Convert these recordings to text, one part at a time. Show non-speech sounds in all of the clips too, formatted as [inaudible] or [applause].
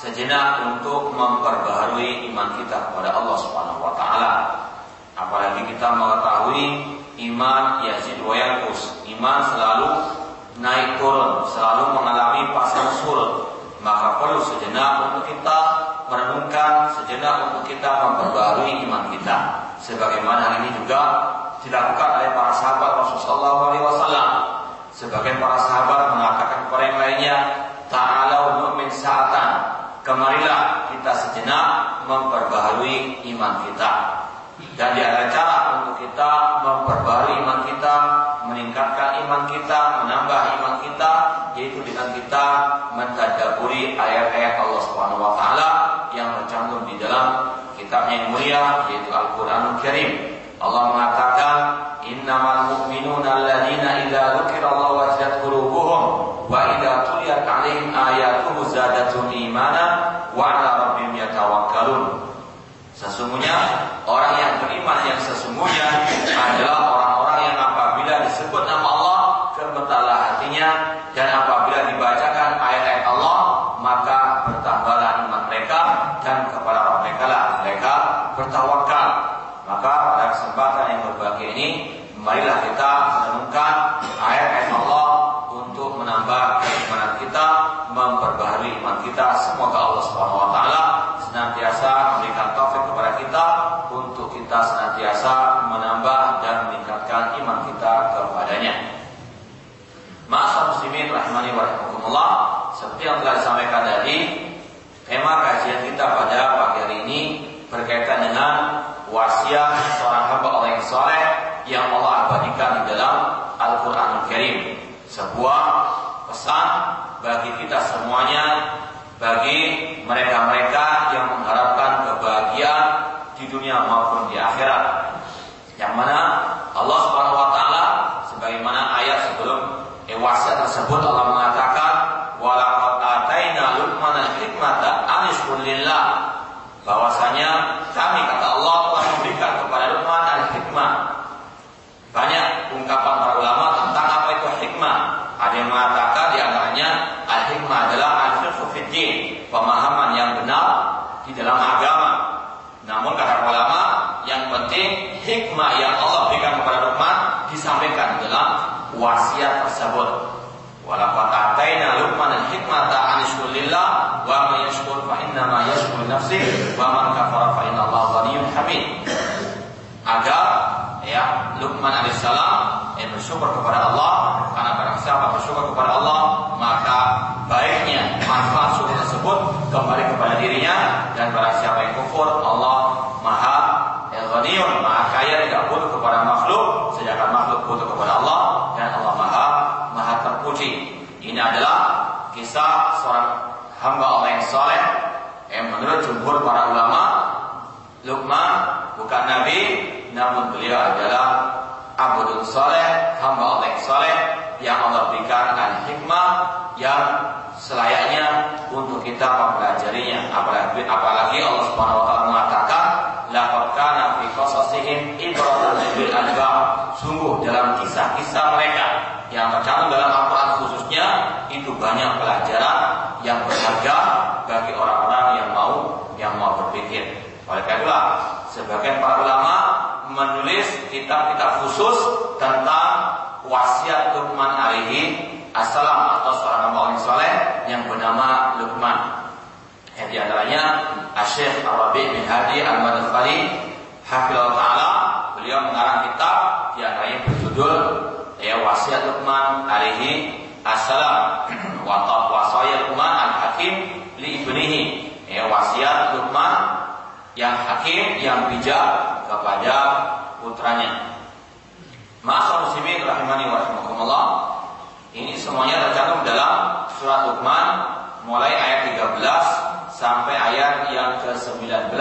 sejenak untuk memperbaharui iman kita kepada Allah Subhanahu wa taala. Apalagi kita mengetahui iman yazid wa. Iman selalu naik turun, selalu mengalami pasang surut. Maka perlu sejenak untuk kita merenungkan, sejenak untuk kita memperbaharui iman kita. Sebagaimana ini juga dilakukan oleh para sahabat Rasulullah SAW. Sebagian para sahabat mengatakan kepada yang lainnya, Ta'alau nu'min sa'atan. Kemarilah kita sejenak memperbaharui iman kita. Dan di antara cara untuk kita memperbaharui iman kita, meningkatkan iman kita, menambah iman kita, yaitu dengan kita mentadaburi ayat-ayat Allah Subhanahu wa taala yang tercantum di dalam kitabnya yang mulia yaitu Al-Qur'anul Karim. Allah mengatakan innamal mu'minuna alladzina idza dzukirallahu wajilat imana wa 'ala rabbihim yatawakkalun. Sesungguhnya Allah Subhanahu wa taala senantiasa memberikan taufik kepada kita untuk kita senantiasa menambah dan meningkatkan iman kita kepadanya. Masa muslimin rahimani wa rahimakumullah, seperti yang telah disampaikan tadi, tema kajian kita pada pagi hari ini berkaitan dengan wasiat seorang hamba Allah yang soleh yang Allah abadikan di dalam Al-Quranul Karim. Sebuah pesan bagi kita semuanya, bagi mereka-mereka yang mengharapkan kebahagiaan di dunia maupun di akhirat. Yang mana Allah Subhanahu wa taala sebagaimana ayat sebelum wasiat tersebut Allah mengatakan walaqad ataina luqman al-hikmata anishkur lillah bahwasanya kami kata Allah telah memberikan kepada Luqman al-hikmah. Banyak ungkapan para ulama tentang apa itu hikmah. Ada yang mengatakan di antaranya al-hikmah adalah al-fiqhu fiddin, pemahaman yang benar di dalam agama. Namun kata ulama, yang penting hikmah yang Allah berikan kepada Luqman disampaikan dalam wasiat tersebut. Walaqad ataina Luqman al-hikmata an lillah wa man yashkur fa inna ma yashkur nafsi wa man kafara fa inna Allah ghaniyyun hamid. Agar ya Luqman alaihissalam yang bersyukur kepada Allah karena barang siapa bersyukur kepada Allah maka baiknya manfaat suruh tersebut kembali kepada dirinya dan barang siapa yang kufur Allah Maha Ghaniyun, Maha kaya tidak butuh kepada makhluk sedangkan makhluk butuh kepada Allah dan Allah Maha Maha terpuji. Ini adalah kisah seorang hamba Allah yang soleh yang menurut jumhur para ulama Luqman bukan nabi namun beliau adalah abdul soleh hamba Allah yang soleh yang Allah berikan al hikmah yang selayaknya untuk kita mempelajarinya. Apalagi, apalagi Allah Subhanahu wa taala mengatakan laqad kana fi qasasihim ibratan lil albab. Sungguh dalam kisah-kisah mereka yang tercantum dalam Al-Qur'an khususnya itu banyak pelajaran yang berharga bagi orang-orang yang mau yang mau berpikir. Oleh karena itulah sebagian para ulama menulis kitab-kitab khusus tentang wasiat Luqman alaihi assalam atau seorang hamba yang soleh yang bernama Luqman. Yang di antaranya Asyik Arabi bin Hadi Al-Madkhali Hafizul Ta'ala Beliau mengarang kitab di antaranya berjudul ya wasiat Luqman alaihi assalam [clears throat] wa wasaya Luqman al-Hakim li ibnihi ya wasiat Luqman yang hakim yang bijak kepada putranya. Ma'asal muslimin rahimani wa rahimakumullah. Ini semuanya tercantum dalam surat Luqman mulai ayat 13 sampai ayat yang ke-19.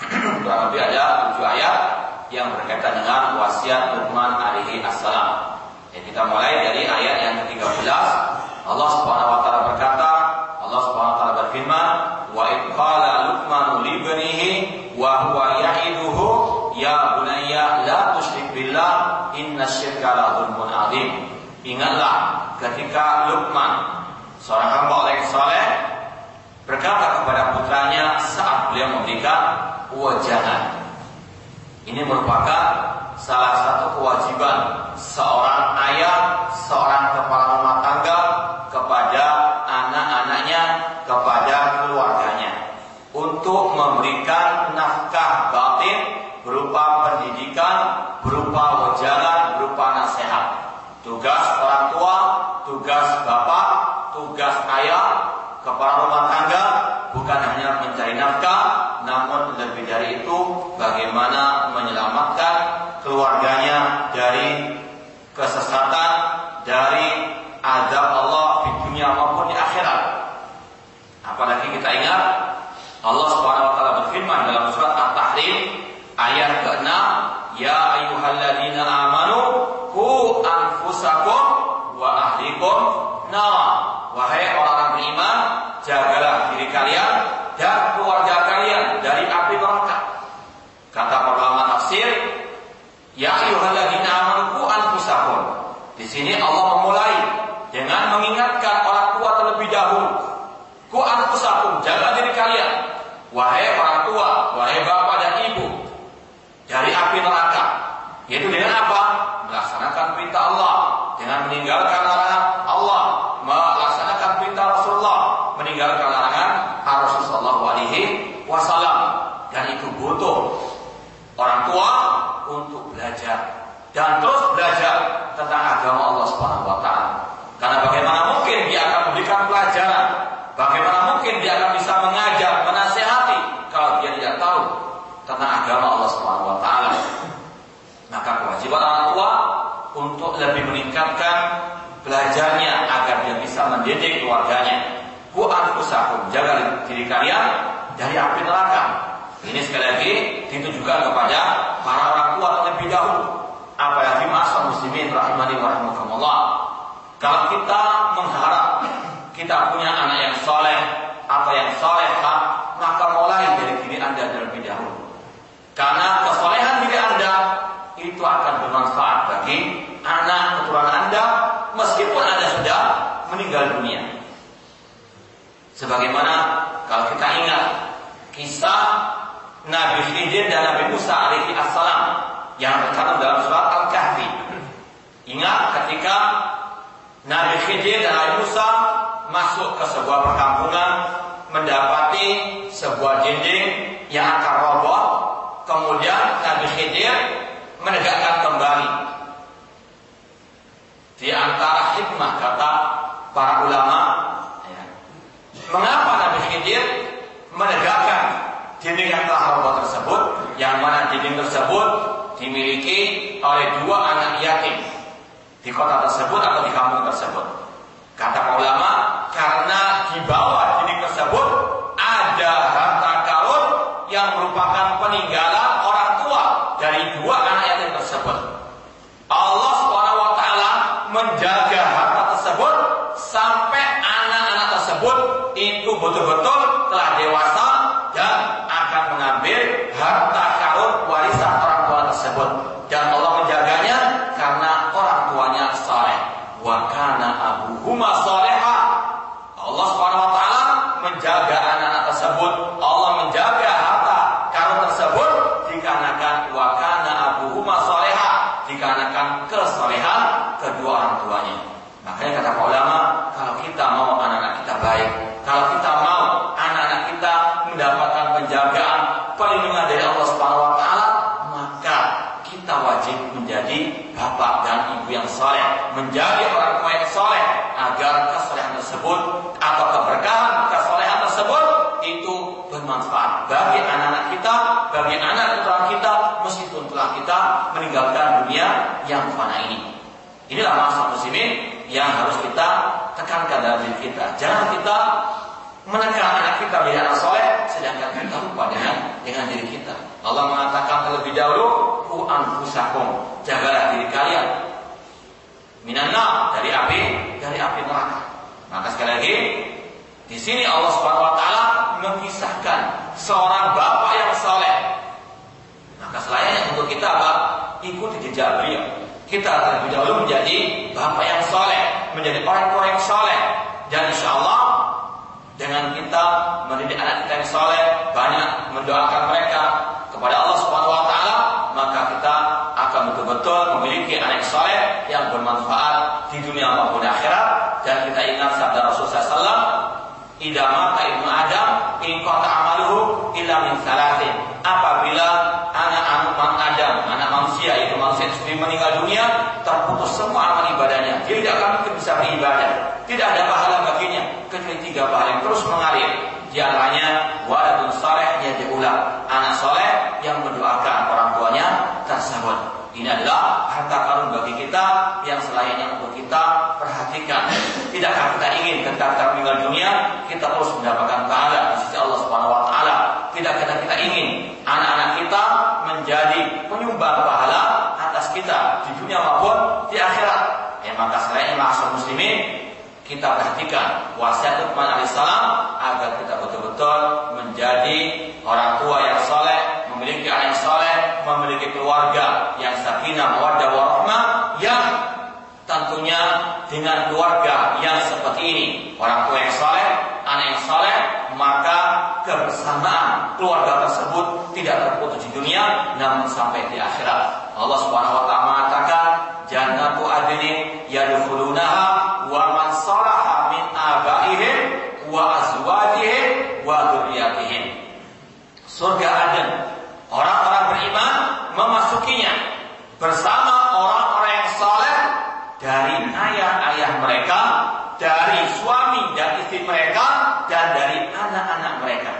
[clears throat] Kurang lebih ada 7 ayat yang berkaitan dengan wasiat Luqman alaihi assalam. Ya, kita mulai dari ayat yang ke-13. Allah Subhanahu wa taala berkata, Allah Subhanahu wa taala berfirman, "Wa id qala adzim." Ingatlah ketika Luqman seorang hamba yang saleh berkata kepada putranya saat beliau memberikan wajangan. Ini merupakan salah satu kewajiban seorang ayah, seorang kepala rumah tangga kepada anak-anaknya, kepada keluarganya untuk memberikan nafkah batin berupa pendidikan, berupa wajangan, berupa nasihat. Tugas orang tua, tugas bapak, tugas ayah, kepala rumah tangga bukan hanya mencari nafkah, namun lebih dari itu bagaimana menyelamatkan keluarganya dari kesesatan, dari azab Allah di dunia maupun di akhirat. Apalagi kita ingat Allah Subhanahu wa taala berfirman dalam surat At-Tahrim ayat ke-6, "Ya ayyuhalladzina amanu qu anfusakum wa ahlikum nara." Wahai orang-orang beriman, jagalah diri kalian dan keluarga kalian dari api neraka. Kata para ulama tafsir, "Ya ayyuhalladzina amanu qu anfusakum." Di sini Allah memulai dengan mengingatkan orang tua terlebih dahulu. Ku anfusakum, jaga diri kalian. Wahai orang tua, wahai bapak dan ibu, dari api neraka. Yaitu dengan apa? Melaksanakan perintah Allah, dengan meninggalkan larangan Allah, melaksanakan perintah Rasulullah, meninggalkan larangan Rasulullah Alaihi Wasallam. Dan itu butuh orang tua untuk belajar dan terus belajar tentang agama Allah Subhanahu Wa Taala. Karena bagaimana mungkin dia akan memberikan pelajaran? Bagaimana mungkin dia akan bisa mengajar, menasehati kalau dia tidak tahu tentang agama Allah Subhanahu wa taala. Maka kewajiban orang tua untuk lebih meningkatkan belajarnya agar dia bisa mendidik keluarganya. Ku anfusakum, jaga diri kalian dari api neraka. Ini sekali lagi ditujukan kepada para orang tua terlebih dahulu. Apalagi masa muslimin rahimani wa rahimakumullah. Kalau kita mengharap kita punya anak yang soleh atau yang solehah, maka mulai dari diri anda terlebih dahulu. Karena kesolehan diri anda itu akan bermanfaat bagi anak keturunan anda meskipun anda sudah meninggal dunia. Sebagaimana kalau kita ingat kisah Nabi Khidir dan Nabi Musa alaihi assalam yang tercantum dalam surat Al-Kahfi. Ingat ketika Nabi Khidir dan Nabi Musa masuk ke sebuah perkampungan mendapati sebuah dinding yang akan roboh kemudian Nabi Khidir menegakkan kembali di antara hikmah kata para ulama Mengapa Nabi Khidir menegakkan dinding yang telah roboh tersebut, yang mana dinding tersebut dimiliki oleh dua anak yatim di kota tersebut atau di kampung tersebut. Kata ulama, karena di bawah dinding tersebut ada harta karun yang merupakan peninggalan orang tua dari dua anak yatim tersebut. Allah Subhanahu wa taala menjaga harta tersebut sampai anak-anak tersebut itu betul-betul telah dewasa dan akan mengambil harta karun warisan orang tua tersebut dan Allah menjaganya karena orang tuanya saleh wa kana abuhuma saleha Allah Subhanahu wa taala menjaga anak-anak tersebut Allah menjaga harta karun tersebut dikarenakan wa kana abuhuma saleha dikarenakan kesolehan kedua orang tuanya makanya kata para ulama kalau kita mau anak-anak kita baik kalau kita mau anak-anak kita mendapatkan penjagaan perlindungan dari Allah Subhanahu wa taala maka kita wajib menjadi bapak dan ibu yang soleh, menjadi orang tua yang soleh, agar kesolehan tersebut atau keberkahan kesolehan tersebut itu bermanfaat bagi anak-anak kita, bagi anak putra kita, meskipun telah kita meninggalkan dunia yang fana ini. Inilah masa muslimin yang harus kita tekankan dalam diri kita. Jangan kita menekan anak kita menjadi soleh, sedangkan kita lupa dengan dengan diri kita. Allah mengatakan terlebih dahulu, ku anfusakum, jagalah diri kalian. Minanna dari api, dari api neraka. Maka sekali lagi, di sini Allah Subhanahu wa taala mengisahkan seorang bapak yang soleh. Maka selayaknya untuk kita apa? Ikuti jejak beliau. Kita terlebih dahulu menjadi bapak yang soleh, menjadi orang tua yang soleh. Dan insya Allah dengan kita mendidik anak kita yang soleh, banyak mendoakan mereka kepada Allah Subhanahu Wa Taala, maka kita akan betul-betul memiliki anak yang soleh yang bermanfaat di dunia maupun akhirat. Dan kita ingat sabda Rasulullah SAW, Ida mata ibnu Adam, in kota amaluhu illa. Itu meninggal dunia, terputus semua amal ibadahnya. Dia tidak akan bisa beribadah. Tidak ada pahala baginya kecuali tiga pahala yang terus mengalir. Di antaranya waladun saleh diulang, anak soleh yang mendoakan orang tuanya tersebut. Ini adalah harta karun bagi kita yang selayaknya untuk kita perhatikan. Tidakkah kita ingin ketika kita meninggal dunia kita terus mendapatkan pahala di sisi Allah Subhanahu wa taala? Tidakkah kita ingin anak-anak kita menjadi penyumbang pahala atas kita di dunia maupun di akhirat? Ya maka selayaknya maksud muslimin kita perhatikan wasiat Uthman alaihissalam agar kita betul-betul menjadi orang tua yang soleh, memiliki anak yang soleh, memiliki keluarga yang sakinah, mawaddah, warahmah, yang tentunya dengan keluarga yang seperti ini, orang tua yang soleh, anak yang soleh, maka kebersamaan keluarga tersebut tidak terputus di dunia, namun sampai di akhirat. Allah Subhanahu Wa Taala mengatakan, jannatu adnin yadkhulunaha wa man salaha min abaihim wa azwajihim wa dzurriyyatihim. Surga Aden, orang-orang beriman memasukinya bersama orang-orang yang saleh dari ayah-ayah mereka, dari suami dan istri mereka, dan dari anak-anak mereka.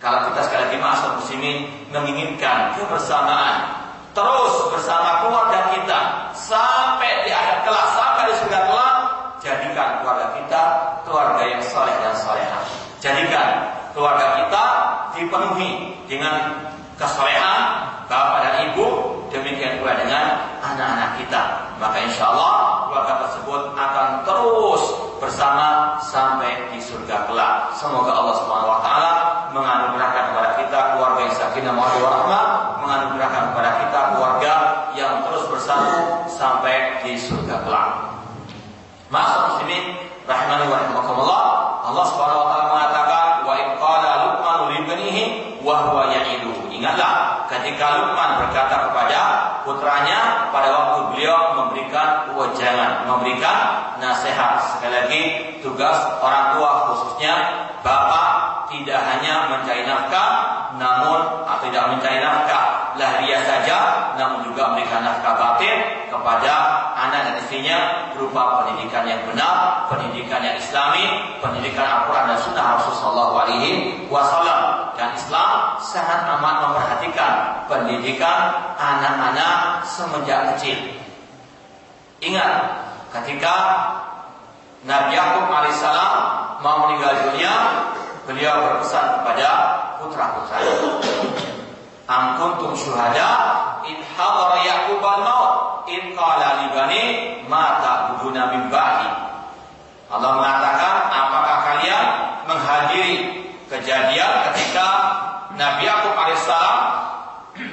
Kalau kita sekali lagi masuk muslimin menginginkan kebersamaan terus bersama keluarga kita sampai di akhir kelak sampai di surga kelak jadikan keluarga kita keluarga yang soleh dan soleha jadikan keluarga kita dipenuhi dengan kesolehan bapak dan ibu pula dengan anak-anak kita. Maka insya Allah keluarga tersebut akan terus bersama sampai di surga kelak. Semoga Allah Subhanahu Wa Taala menganugerahkan kepada kita keluarga yang sakinah mawaddah warahmah menganugerahkan kepada kita keluarga yang terus bersatu sampai di surga kelak. Masa muslimin rahimani wa rahimakumullah, Allah Subhanahu wa taala mengatakan wa in qala Luqman li ibnihi wa huwa ya'idu. Ingatlah ketika Luqman berkata kepada putranya pada waktu beliau memberikan wejangan, memberikan nasihat. Sekali lagi tugas orang tua khususnya bapak tidak hanya mencari nafkah namun atau tidak mencari nafkah lahiriah saja namun juga memberikan nafkah batin kepada anak dan istrinya berupa pendidikan yang benar, pendidikan yang islami, pendidikan Al-Quran dan Sunnah Rasulullah SAW. Dan Islam sangat amat memperhatikan pendidikan anak-anak semenjak kecil. Ingat, ketika Nabi Yakub alaihissalam mau meninggal dunia, beliau berpesan kepada putra-putranya. Am kuntum syuhada in hadara Yaqub al-maut in qala li bani. Allah mengatakan, apakah kalian menghadiri kejadian ketika Nabi Yakub alaihissalam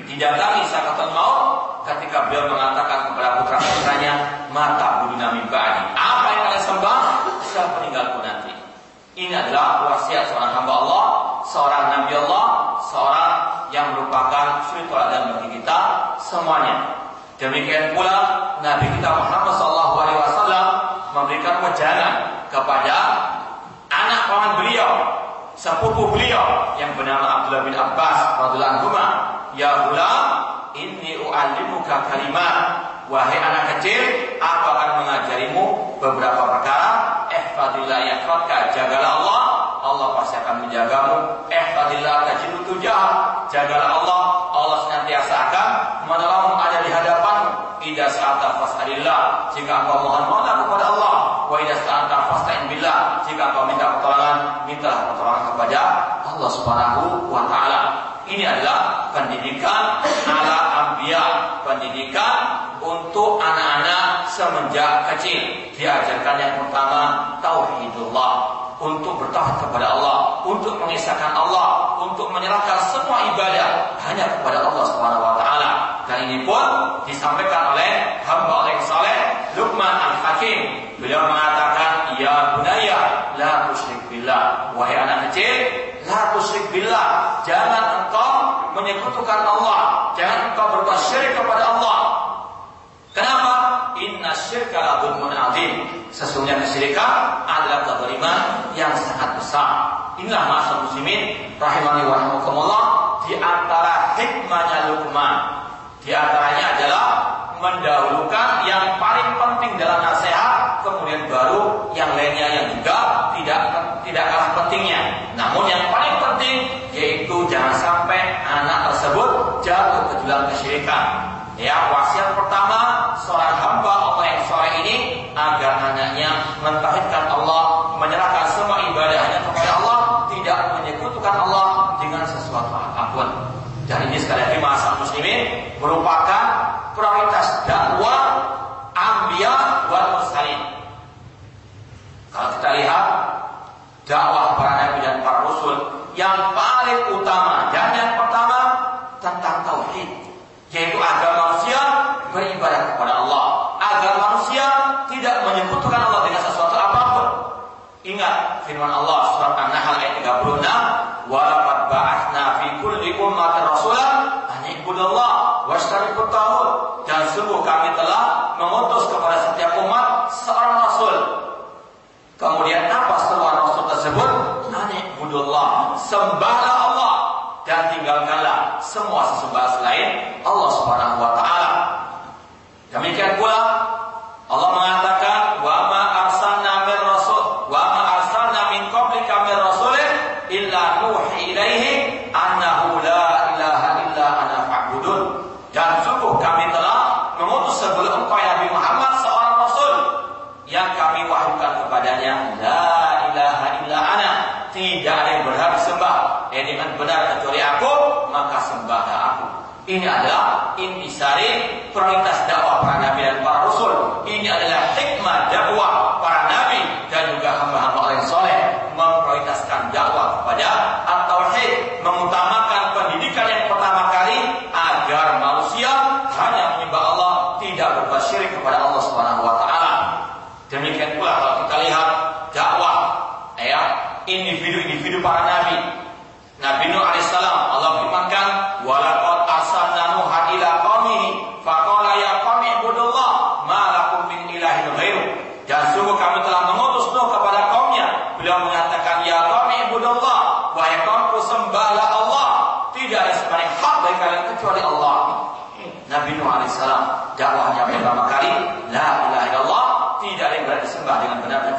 didatangi sakaratul maut ketika beliau mengatakan kepada putra putranya mata buduna ba'di apa yang kalian sembah? Setelah meninggalku nanti. Ini adalah wasiat seorang hamba Allah seorang nabi Allah seorang yang merupakan suri dan bagi kita semuanya. Demikian pula Nabi kita Muhammad SAW memberikan wejangan kepada anak paman beliau sepupu beliau yang bernama Abdullah bin Abbas radhiyallahu anhu ya gulam inni u'allimuka kalimat. Wahai anak kecil aku akan mengajarimu beberapa perkara. Ihfadillah yahfadka jagalah Allah. Allah pasti akan menjagamu. Ihfadillah tajidu tujah jagalah Allah. Allah senantiasa akan menolongmu ada di hadapanmu. Idza sa'ata fas'alillah jika engkau mohon mohonlah kepada Allah wa idza sa'ata fasta'in billah. Jika engkau minta pertolongan mintalah pertolongan kepada Allah Subhanahu wa taala. Ini adalah pendidikan ala ambia, pendidikan untuk anak-anak semenjak kecil. Diajarkan yang pertama tauhidullah, untuk bertauhid kepada Allah, untuk mengisahkan Allah, untuk menyerahkan semua ibadah hanya kepada Allah Subhanahu wa taala. Dan ini pun disampaikan oleh hamba oleh saleh Luqman Al-Hakim. Beliau mengatakan, "Ya bunaya, la tusyrik billah." Wahai anak kecil, La tusyrik billah. Jangan engkau menyekutukan Allah. Jangan engkau berbuat syirik kepada Allah. Kenapa? Inna syirka la dhulmun azim. Sesungguhnya kesyirikan adalah kezaliman yang sangat besar. Inilah masa muslimin rahimani wa rahimakumullah di antara hikmahnya Luqman. Di antaranya adalah mendahulukan yang paling penting dalam nasihat, kemudian baru yang lainnya yang juga tidak tidak kalah pentingnya. Namun yang paling penting yaitu jangan sampai anak tersebut jatuh ke dalam kesyirikan. Ya, wasiat pertama seorang hamba Allah yang sore ini agar anaknya mentauhidkan Allah, menyerahkan semua ibadahnya kepada Allah, tidak menyekutukan Allah dengan sesuatu apa pun. Dan ini sekali lagi masa muslimin merupakan prioritas dakwah ambiya wal mursalin. Kalau kita lihat dakwah para nabi dan para rasul yang paling utama dan yang pertama tentang tauhid, yaitu agar manusia beribadah kepada Allah, agar manusia tidak menyebutkan Allah dengan sesuatu apa pun. Ingat firman Allah surat An-Nahl ayat 36, "Wa laqad ba'atsna fi kulli ummatin rasulan an ibudallah wastariqut taghut." Dan sungguh kami telah mengutus kepada setiap umat seorang rasul. Kemudian apa setelah rasul tersebut? An ibudallah, sembahlah Allah. Dan tinggalkanlah semua sesembahan selain Allah Subhanahu wa taala. Demikian pula Allah mengatakan wa ma arsalna min rasul wa ma arsalna min qablika min rasulin illa nuhi ilaihi annahu la ilaha illa ana fa'budun. Dan sungguh kami telah mengutus sebelum engkau ya Nabi Muhammad seorang rasul yang kami wahyukan kepadanya la ilaha illa ana tidak ada yang berhak disembah eh, dengan benar kecuali aku maka sembahlah aku ini adalah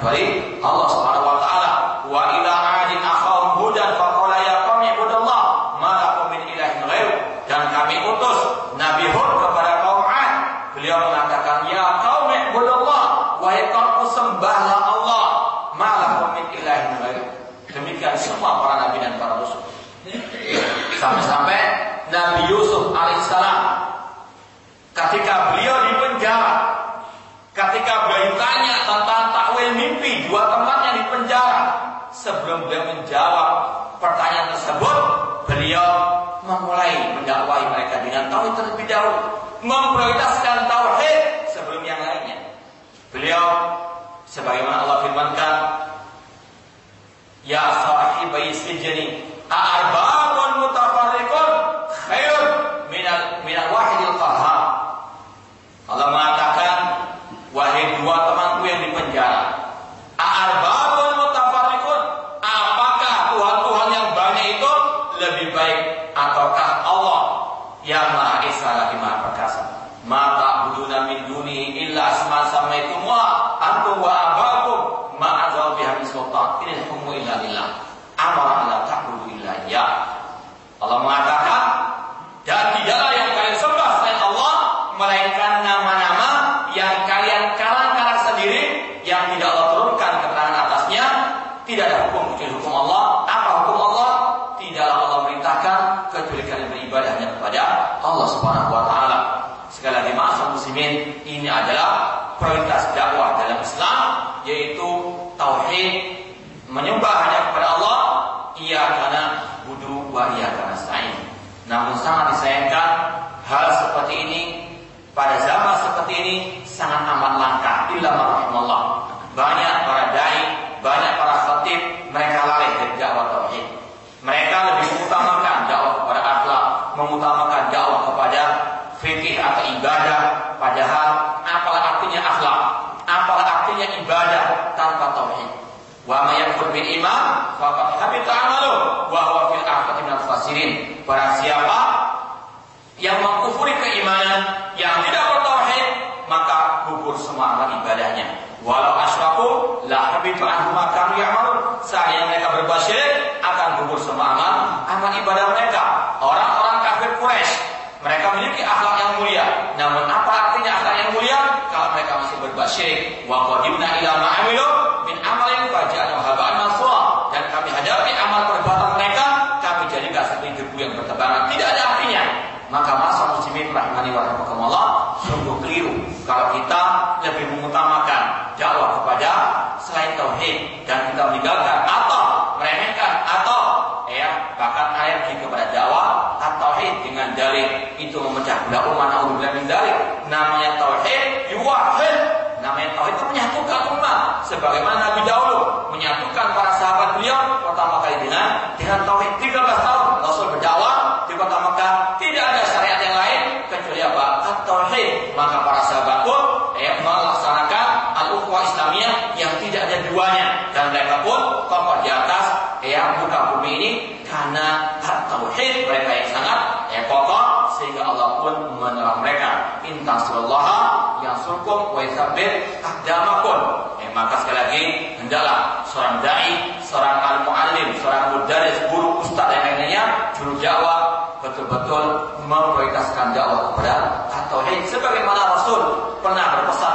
可以。mengetahui terlebih dahulu, memprioritaskan tauhid sebelum yang lainnya. Beliau sebagaimana Allah firmankan, "Ya sahibai sijni, Mereka memiliki akhlak yang mulia. Namun apa artinya akhlak yang mulia? Kalau mereka masih berbuat syirik. Wa qadimna ila ma'amilu min amalin faja'alahu haba'an maswa Dan kami hadapi amal perbuatan mereka, kami jadi jadikan seperti debu yang bertebaran. Tidak ada artinya. Maka masa muslimin rahimani wa rahmatullah sungguh keliru kalau kita lebih mengutamakan dakwah kepada selain tauhid dan kita meninggalkan dalik itu memecah. Tidak umat naudzubillah min dalik. Namanya tauhid yuwahhid namanya tauhid itu menyatukan umat. Sebagaimana Nabi dahulu menyatukan para mutasabbir akdamakun. Eh, maka sekali lagi hendaklah seorang dai, seorang al-muallim, seorang mudaris, guru, ustaz dan lainnya juru jawab betul-betul memprioritaskan dakwah kepada tauhid sebagaimana Rasul pernah berpesan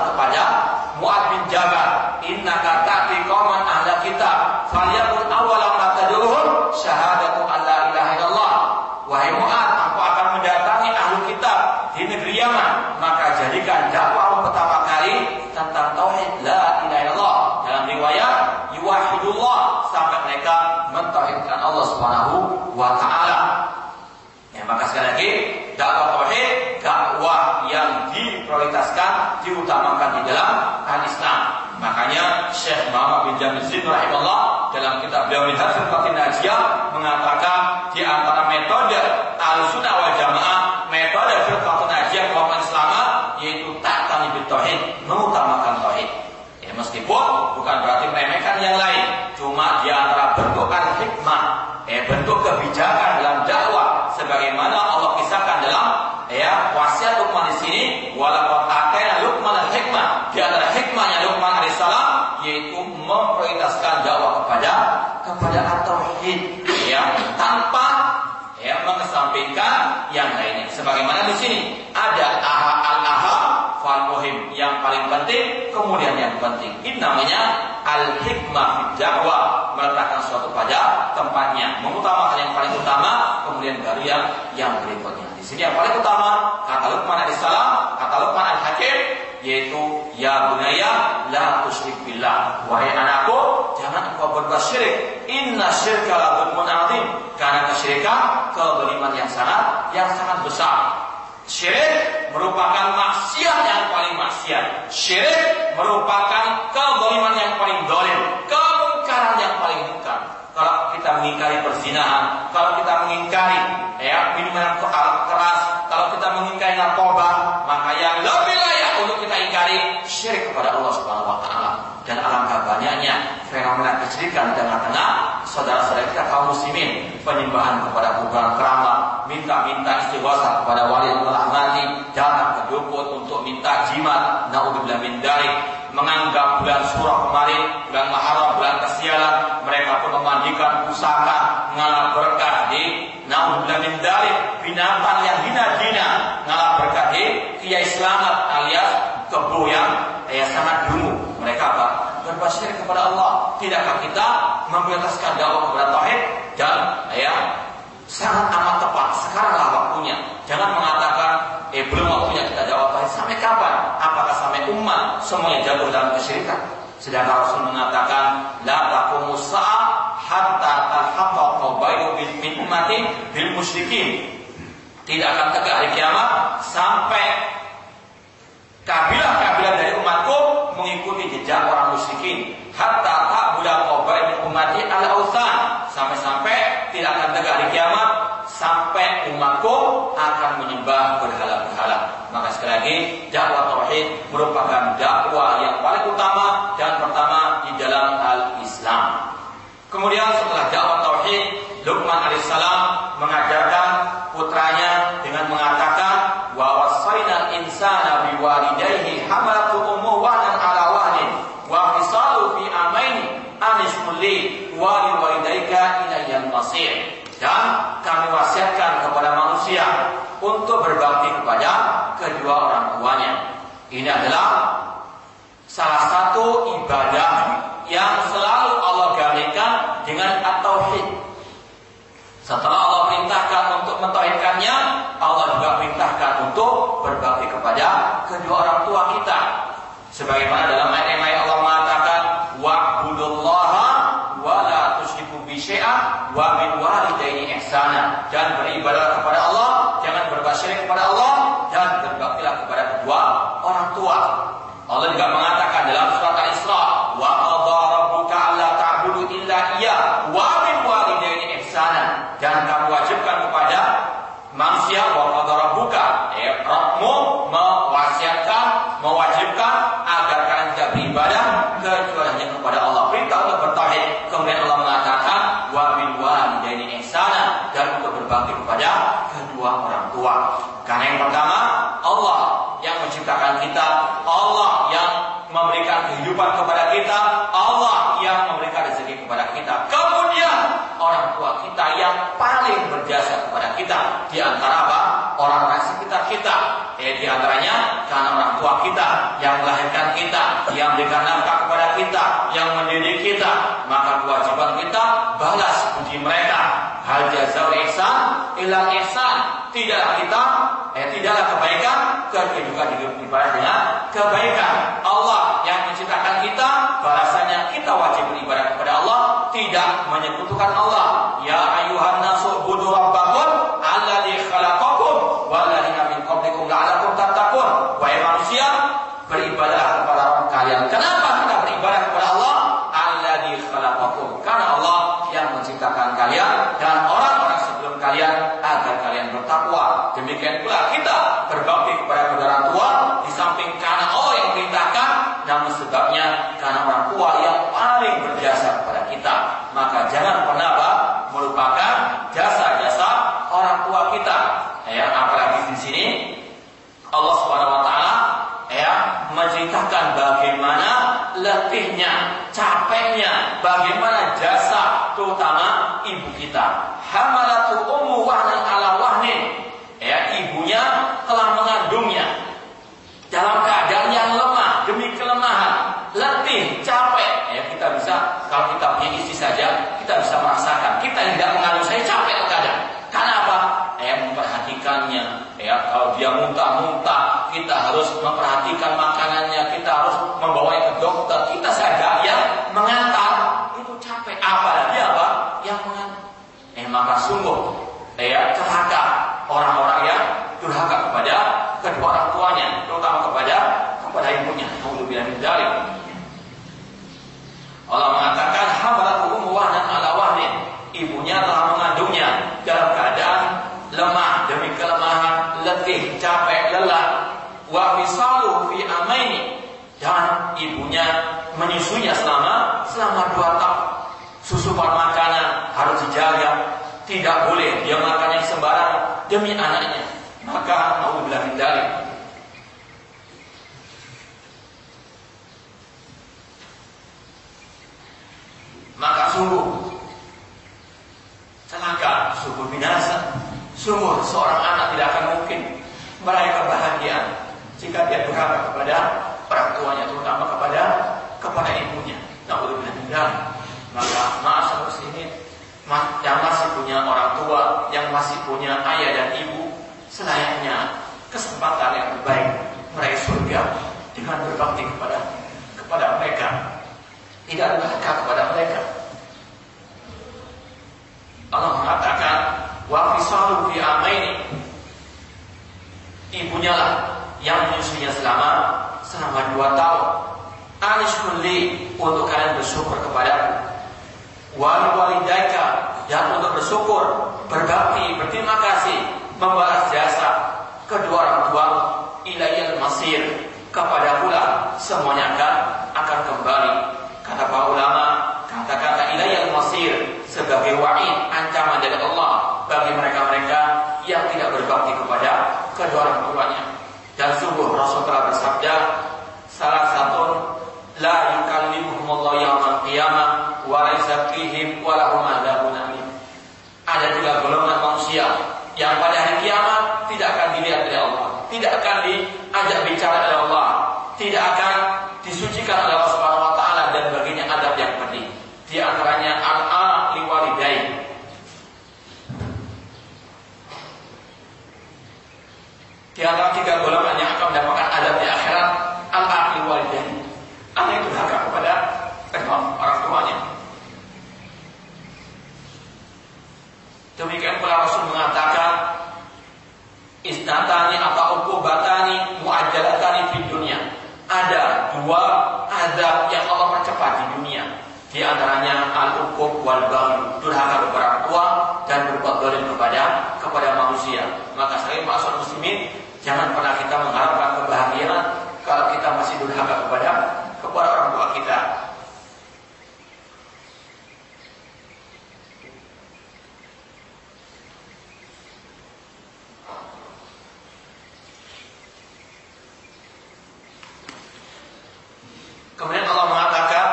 bin Jamizin rahimahullah dalam kitab beliau Minhajul Fatin Najiyah mengatakan di antara metode al-sunnah wal jamaah metode firqatun najiyah kaum selama yaitu tak tani tauhid mengutamakan tauhid. Ya meskipun bukan berarti meremehkan yang lain cuma di antara bentukan hikmah eh bentuk kebijakan dalam dakwah penting, kemudian yang penting. Ini namanya al hikmah dakwah meletakkan suatu pada tempatnya, mengutamakan yang paling utama, kemudian baru yang yang berikutnya. Di sini yang paling utama kata Luqman salam, kata Luqman al Hakim yaitu ya bunaya la tusyrik billah wahai anakku jangan engkau berbuat syirik inna syirka la dzulmun karena kesyirikan kezaliman yang sangat yang sangat besar syirik merupakan maksiat yang paling maksiat. Syirik merupakan kezaliman yang paling dolim kemungkaran yang paling mungkar kalau kita mengingkari perzinahan kalau kita mengingkari ya minuman keras kalau kita mengingkari narkoba maka yang lebih ingkari syirik kepada Allah Subhanahu wa taala. Dan alangkah banyaknya fenomena kesyirikan di tengah-tengah saudara-saudara kita kaum muslimin penyembahan kepada kuburan keramat minta-minta istighosah kepada wali Allah mati datang ke dukun untuk minta jimat naudzubillah min dari menganggap bulan surah kemarin bulan Muharram bulan kesialan mereka pun memandikan pusaka ngalah berkah di naudzubillah min dari binatang yang hina-hina ngalah berkah di kiai selamat alias kebu yang ya sangat berbuat kepada Allah tidakkah kita memprioritaskan dakwah kepada tauhid? Dan ya sangat amat tepat. Sekaranglah waktunya. Jangan mengatakan eh belum waktunya kita dakwah tauhid. Sampai kapan? Apakah sampai umat semuanya jatuh dalam kesyirikan? Sedangkan Rasul mengatakan la taqumu sa'ah hatta talhaqa qawbaidu min ummati bil musyrikin. Tidak akan tegak hari kiamat sampai Kabilah-kabilah mengikuti jejak orang musyrikin. Hatta qabail min ummati al ausan Sampai-sampai tidak akan tegak di kiamat sampai umatku akan menyembah berhala-berhala. Maka sekali lagi dakwah tauhid merupakan dakwah yang paling utama dan pertama di dalam al-Islam. Kemudian setelah dakwah tauhid, Luqman alaihissalam mengajarkan putranya dengan mengatakan wa wasaina insana biwalidayhi hamalatu ummu wahnan ala wahnin wa fisalu fi amaini anishkul li wa liwalidayka ilayyal masir dan kami wasiatkan kepada manusia untuk berbakti kepada kedua orang tuanya. Ini adalah salah satu ibadah yang selalu Allah galikan dengan at-tauhid. Setelah Allah perintahkan untuk mentauhidkannya, Allah juga perintahkan untuk berbakti kepada kedua orang tua kita. Sebagaimana dalam ayat yang lain Allah mengatakan, "Wa'budullaha wa la tusyriku bi syai'a wa bil walidaini ihsana." Dan beribadah kepada Allah, jangan berbuat syirik kepada Allah dan berbaktilah kepada kedua orang tua. Allah juga mengatakan dalam surat Al-Isra, "Wa qadha rabbuka alla ta'budu illa iya wa dan kamu wajibkan kepada manusia wa qadara buka ya Rabbmu mewasiatkan mewajibkan agar kalian tidak beribadah kecuali hanya kepada Allah perintah untuk bertauhid kemudian Allah mengatakan wa bil walidaini ihsana dan untuk berbakti kepada kedua orang tua karena yang pertama Allah yang menciptakan kita Allah yang memberikan kehidupan kepada kita Allah yang memberikan rezeki kepada kita kemudian orang tua kita yang paling berjasa kepada kita di antara apa? Orang-orang sekitar kita. Eh, di antaranya karena orang tua kita yang melahirkan kita, yang memberikan nafkah kepada kita, yang mendidik kita, maka kewajiban kita balas budi mereka. Hal jazau ihsan ila ihsan. Tidaklah kita eh tidaklah kebaikan kecuali juga dibalas dengan kebaikan. Allah yang menciptakan kita, balasannya kita wajib beribadah kepada Allah, tidak menyekutukan Allah. Ya ayuhan nasu budu rabbakum alladzi khalaqakum walladzina min qablikum la'allakum tattaqun. Wahai manusia, beribadahlah kepada Rabb kalian. Kenapa kita beribadah kepada Allah? Alladzi khalaqakum. Karena Allah yang menciptakan kalian dan orang-orang sebelum kalian agar kalian bertakwa. Demikian pula kita berbakti kepada kedua orang tua di samping karena Allah yang perintahkan, namun sebabnya karena orang tua yang paling berjasa kepada kita. Maka jangan pernah apa, melupakan jasa-jasa orang tua kita. Ya, apalagi di sini Allah Subhanahu wa taala ya menceritakan bagaimana letihnya, capeknya, bagaimana jasa terutama ibu kita. Hamalatu ummu wahnan ala wahnin. Ya, ibunya telah mengandungnya dalam keadaan yang lemah demi kelemahan, letih, capek. Ya, kita bisa kalau kita punya istri saja, kita bisa merasakan. Kita yang tidak mengandung saya capek terkadang. Karena apa? Ya, memperhatikannya. Ya, kalau dia muntah-muntah, kita harus memperhatikan makanannya, kita harus membawanya ke dokter. Kita saja yang mengantar itu capek. Apalagi apa? Yang mengantar. Eh, maka sungguh ya celaka orang-orang yang durhaka kepada kedua orang tuanya, terutama kepada kepada ibunya. Nauzubillah min dzalik. Allah mengatakan hamalatu ummu wahnan ala wahnin. Ibunya telah mengandungnya dalam keadaan lemah demi kelemahan, letih, capek, lelah. Wa fisalu fi amaini dan ibunya menyusunya selama selama dua tahun. Susupan makanan harus dijaga, tidak boleh dia makan yang sembarangan demi anaknya. Maka mau bilang dari maka sungguh celaka, sungguh binasa, sungguh seorang anak tidak akan mungkin meraih kebahagiaan jika dia durhaka kepada orang tuanya, terutama kepada kepada ibunya. Nauzubillah Maka maaf ini yang masih punya orang tua, yang masih punya ayah dan ibu, selayaknya kesempatan yang terbaik meraih surga dengan berbakti kepada kepada mereka, tidak durhaka kepada mereka. Allah mengatakan wa fisalu fi amaini ibunya lah yang menyusunya selama selama dua tahun. Anishkulli untuk kalian bersyukur kepada wali walidaika dan untuk bersyukur, berbakti, berterima kasih, membalas jasa kedua orang tua ilayil masir kepada pula semuanya akan akan kembali. Kata para ulama, kata-kata ilayil masir sebagai wa'id ancaman dari Allah bagi mereka-mereka yang tidak berbakti kepada kedua orang tuanya. Dan sungguh Rasul telah bersabda, salah satu la yukallimuhum Allah yaumil qiyamah wa yuzakkihim wa lahum adzabun. Ada tiga golongan manusia yang pada hari kiamat tidak akan dilihat oleh Allah, tidak akan diajak bicara oleh Allah, tidak akan disucikan oleh Allah Subhanahu wa taala dan baginya adab yang pedih. Di antaranya al-a liwalidain, Antara tiga golongan yang akan mendapatkan adab di akhirat, al-aqli walidain. Anak yang durhaka kepada kedua orang tuanya. Demikian pula Rasul mengatakan, istatani atau ukubatani muajalatani di dunia. Ada dua adab yang Allah percepat di dunia. Di antaranya al-uqub wal baghi, durhaka kepada orang tua dan berbuat zalim kepada kepada manusia. Maka saya masuk muslimin, jangan pernah kita mengharapkan kebahagiaan kalau kita masih durhaka kepada kepada orang tua kita. Kemudian Allah mengatakan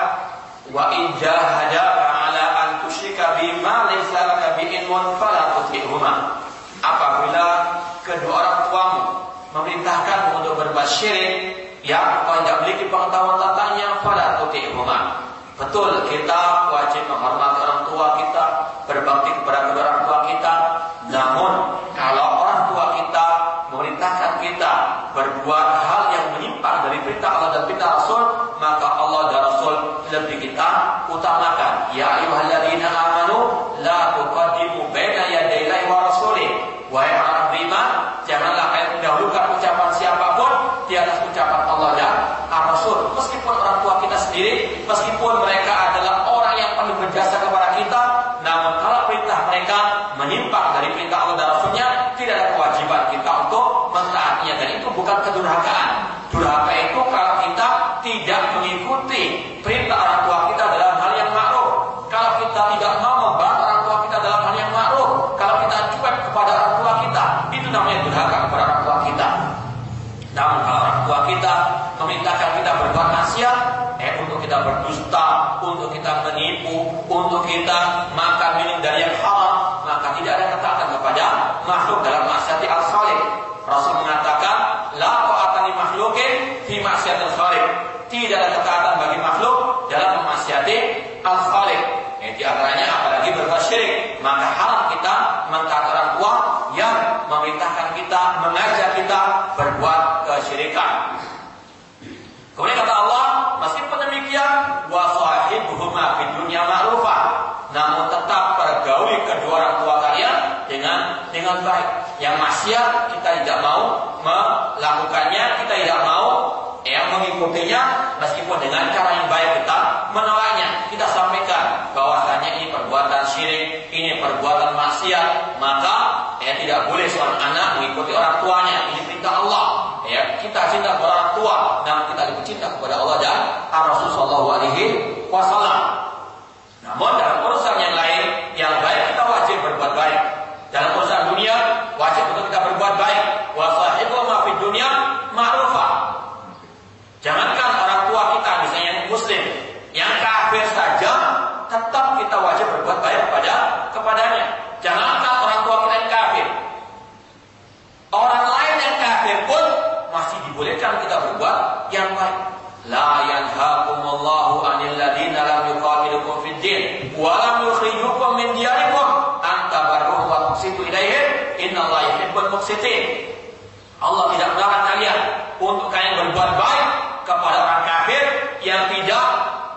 wa in jahadaka ala an tusyrika bima laysa laka bi ilmun fala tuti'huma. Apabila kedua orang tuamu memerintahkanmu untuk berbuat syirik yang kau tidak memiliki pengetahuan tentangnya pada tuti'huma. Betul kita wajib menghormati orang tua kita, berbakti kepada kedua orang tua kita. Namun kalau orang tua kita memerintahkan kita berbuat hal yang menyimpang dari perintah Allah dan perintah Rasul, maka Allah dan Rasul lebih kita utamakan. Ya ayyuhalladzina amanu la tuqaddimu baina yadayillahi wa rasulih. Wahai orang beriman, janganlah kalian mendahulukan ucapan siapa pun di atas ucapan Allah dan Rasul. Meskipun orang tua kita sendiri, meskipun mereka adalah orang yang penuh berjasa kepada kita, namun kalau perintah mereka menyimpang dari perintah Allah dan Rasulnya, tidak ada kewajiban kita untuk mentaatinya. Dan itu bukan kedurhakaan. Durhaka itu kalau kita tidak mengikuti perintah orang tua kita dalam hal yang ma'ruf. Kalau kita tidak mau membantu orang tua kita dalam hal yang ma'ruf, kalau kita cuek kepada orang tua kita, itu namanya durhaka kepada orang tua kita. Namun kalau orang tua kita memintakan kita berbuat maksiat, eh untuk kita berdusta, untuk kita menipu, untuk kita al-khaliq. Ya, di antaranya apalagi berbuat syirik, maka haram kita mentaat orang tua yang memerintahkan kita, mengajak kita berbuat kesyirikan. Kemudian kata Allah, meskipun demikian, wa sahibuhuma fid dunya ma'rufah. Namun tetap pergauli kedua orang tua kalian dengan dengan baik. Yang maksiat kita tidak mau melakukannya, kita tidak mau yang mengikutinya meskipun dengan cara yang baik kita menolaknya. Kita sampaikan bahwasanya ini perbuatan syirik ini perbuatan maksiat maka ya tidak boleh seorang anak mengikuti orang tuanya. Ini perintah Allah. Ya kita cinta kepada orang tua dan kita lebih cinta kepada Allah dan Rasulullah Shallallahu Alaihi Wasallam. Namun dalam urusan yang lain yang baik kita wajib berbuat baik dalam urusan dunia wajib untuk kita berbuat baik wasahibu ma dunia ma'rufah Jangankan orang tua kita misalnya yang muslim, yang kafir saja tetap kita wajib berbuat baik kepada kepadanya. Jangankan orang tua kita yang kafir. Orang lain yang kafir pun masih dibolehkan kita berbuat yang baik. La yanhaqumullahu 'anil ladzina lam yuqatilukum fid din wa lam yukhrijukum min diyarikum an tabarruhum wa tuqsitu ilaihim innallaha yuhibbul muqsitin. Allah tidak melarang kalian untuk kalian berbuat baik kepada orang kafir yang tidak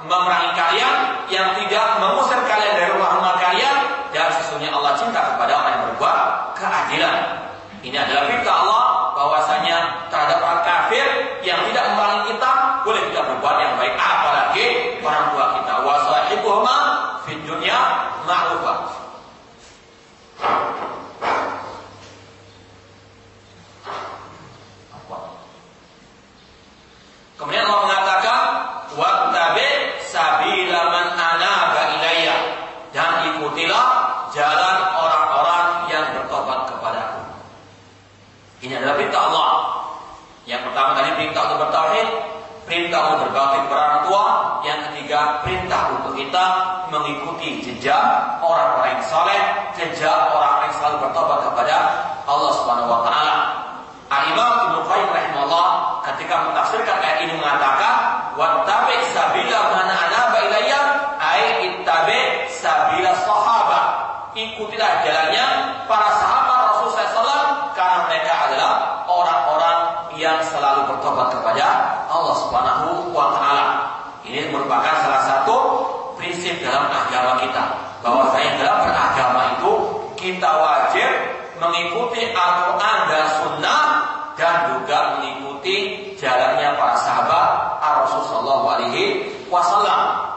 memerangi kalian, yang tidak mengusir kalian dari rumah-rumah kalian, dan sesungguhnya Allah cinta kepada orang yang berbuat keadilan. Ini adalah perintah Allah bahwasanya terhadap orang kafir yang tidak memerangi kita boleh kita berbuat yang baik apalagi orang tua kita wasahibuhuma fid dunya ma'rufah Kemudian Allah mengatakan, "Wattabi sabila man anaba ilayya." Dan ikutilah jalan orang-orang yang bertobat kepadaku. Ini adalah perintah Allah. Yang pertama tadi perintah untuk bertauhid, perintah untuk berbakti kepada orang tua, yang ketiga perintah untuk kita mengikuti jejak orang-orang yang saleh, jejak orang-orang yang selalu bertobat kepada Allah Subhanahu wa taala. Al-Imam Ibnu Qayyim rahimahullah ketika mentafsirkan ayat ini mengatakan wattabi sabila man anaba ilayya ai ittabi sabila sahabat. Ikutilah jalannya para sahabat Rasulullah SAW karena mereka adalah orang-orang yang selalu bertobat kepada Allah Subhanahu wa taala. Ini merupakan salah satu prinsip dalam agama kita bahwa saya dalam beragama itu kita wajib mengikuti Al-Quran dan Sunnah dan juga mengikuti jalannya para sahabat Rasulullah Alaihi Wasallam.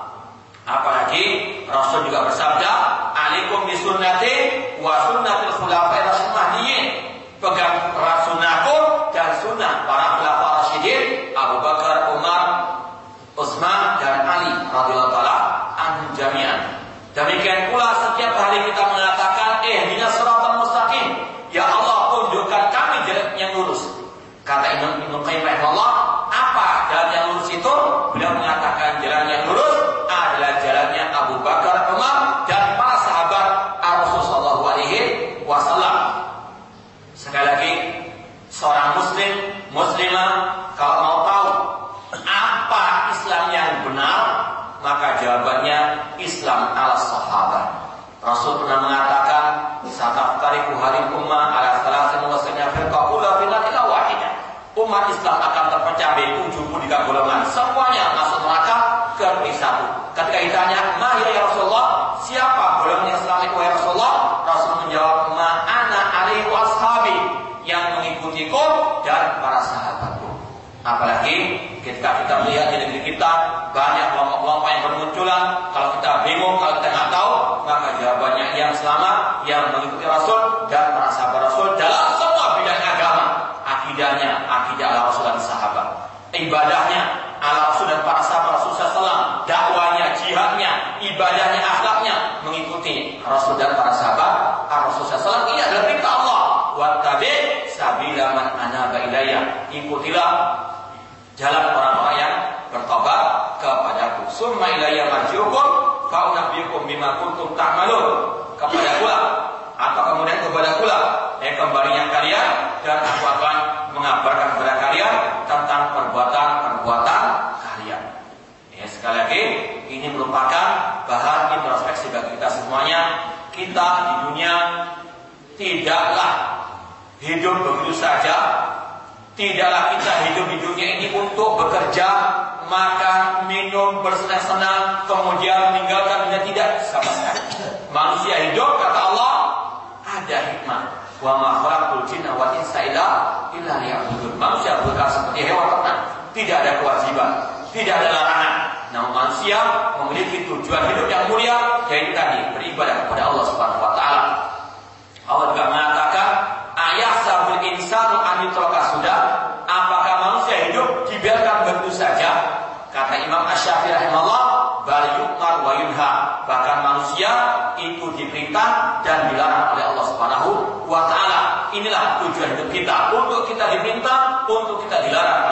Apalagi Rasul juga bersabda, "Alaikum bisunnati wa sunnatil khulafai rasyidin." Pegang sunnahku dan sunnah para khulafa rasyidin Abu Bakar, Umar, Utsman dan Ali radhiyallahu taala anhum jami'an. Demikian pula setiap hari kita mengatakan, "Eh, minas siratal mustaqim." Ya Allah, tunjukkan kami jalan yang lurus. Kata Imam Ibnu Qayyim rahimahullah, apa jalan yang lurus itu? Beliau mengatakan jalan yang lurus adalah jalannya Abu Bakar, Umar dan para sahabat Rasulullah alaihi wasallam. Sekali lagi, seorang muslim, muslimah kalau mau tahu apa Islam yang benar, maka jawabannya Islam ala sahabat. Rasul pernah mengatakan, "Sataftariqu hari ummah ala salasin wa sanya firqa kullu finnar illa wahidah." Umat Islam akan terpecah menjadi 73 golongan. Semuanya masuk neraka kecuali satu. Ketika ditanya, "Ma ya Rasulullah? Siapa golongan yang selamat ya Rasulullah?" Rasul menjawab, "Ma ana alaihi washabi." Yang mengikutiku dan para sahabatku. Apalagi ketika kita melihat di negeri kita banyak kelompok-kelompok yang bermunculan. Kalau kita bingung, kalau kita nggak tahu, maka jawabannya yang selamat, yang mengikuti Rasul dan para sahabat Rasul dalam semua bidang agama. Akidahnya, akidah ala Rasul dan sahabat. Ibadahnya, ala Rasul dan para sahabat Rasul SAW. Dakwanya, jihadnya, ibadahnya, akhlaknya mengikuti Rasul dan para sahabat Rasul SAW. Ini adalah perintah Allah. Wattabi sabila man anaba ilayya. Ikutilah jalan orang-orang yang bertobat kepadaku. Summa ilayya marjiukum fa unabbiukum bima kuntum ta'malun. Kepada pula atau kemudian kepada pula eh kembalinya kalian dan aku akan mengabarkan kepada kalian tentang perbuatan-perbuatan kalian. Ya, sekali lagi ini merupakan semuanya, kita di dunia tidaklah hidup begitu saja. Tidaklah kita hidup di dunia ini untuk bekerja, makan, minum, bersenang-senang, kemudian meninggalkan dunia tidak sama sekali. Manusia hidup kata Allah ada hikmah. Wa ma khalaqtul jinna wal insa illa. Manusia bukan seperti hewan ternak, tidak ada kewajiban, tidak ada larangan. Namun manusia memiliki tujuan hidup yang mulia yaitu tadi beribadah kepada Allah Subhanahu wa taala. Allah juga mengatakan ayah sabul insanu an sudah. Apakah manusia hidup dibiarkan begitu saja? Kata Imam Asy-Syafi'i rahimahullah bal yuqmar wa yunha. Bahkan manusia itu diperintah dan dilarang oleh Allah Subhanahu wa taala. Inilah tujuan hidup kita. Untuk kita diperintah untuk kita dilarang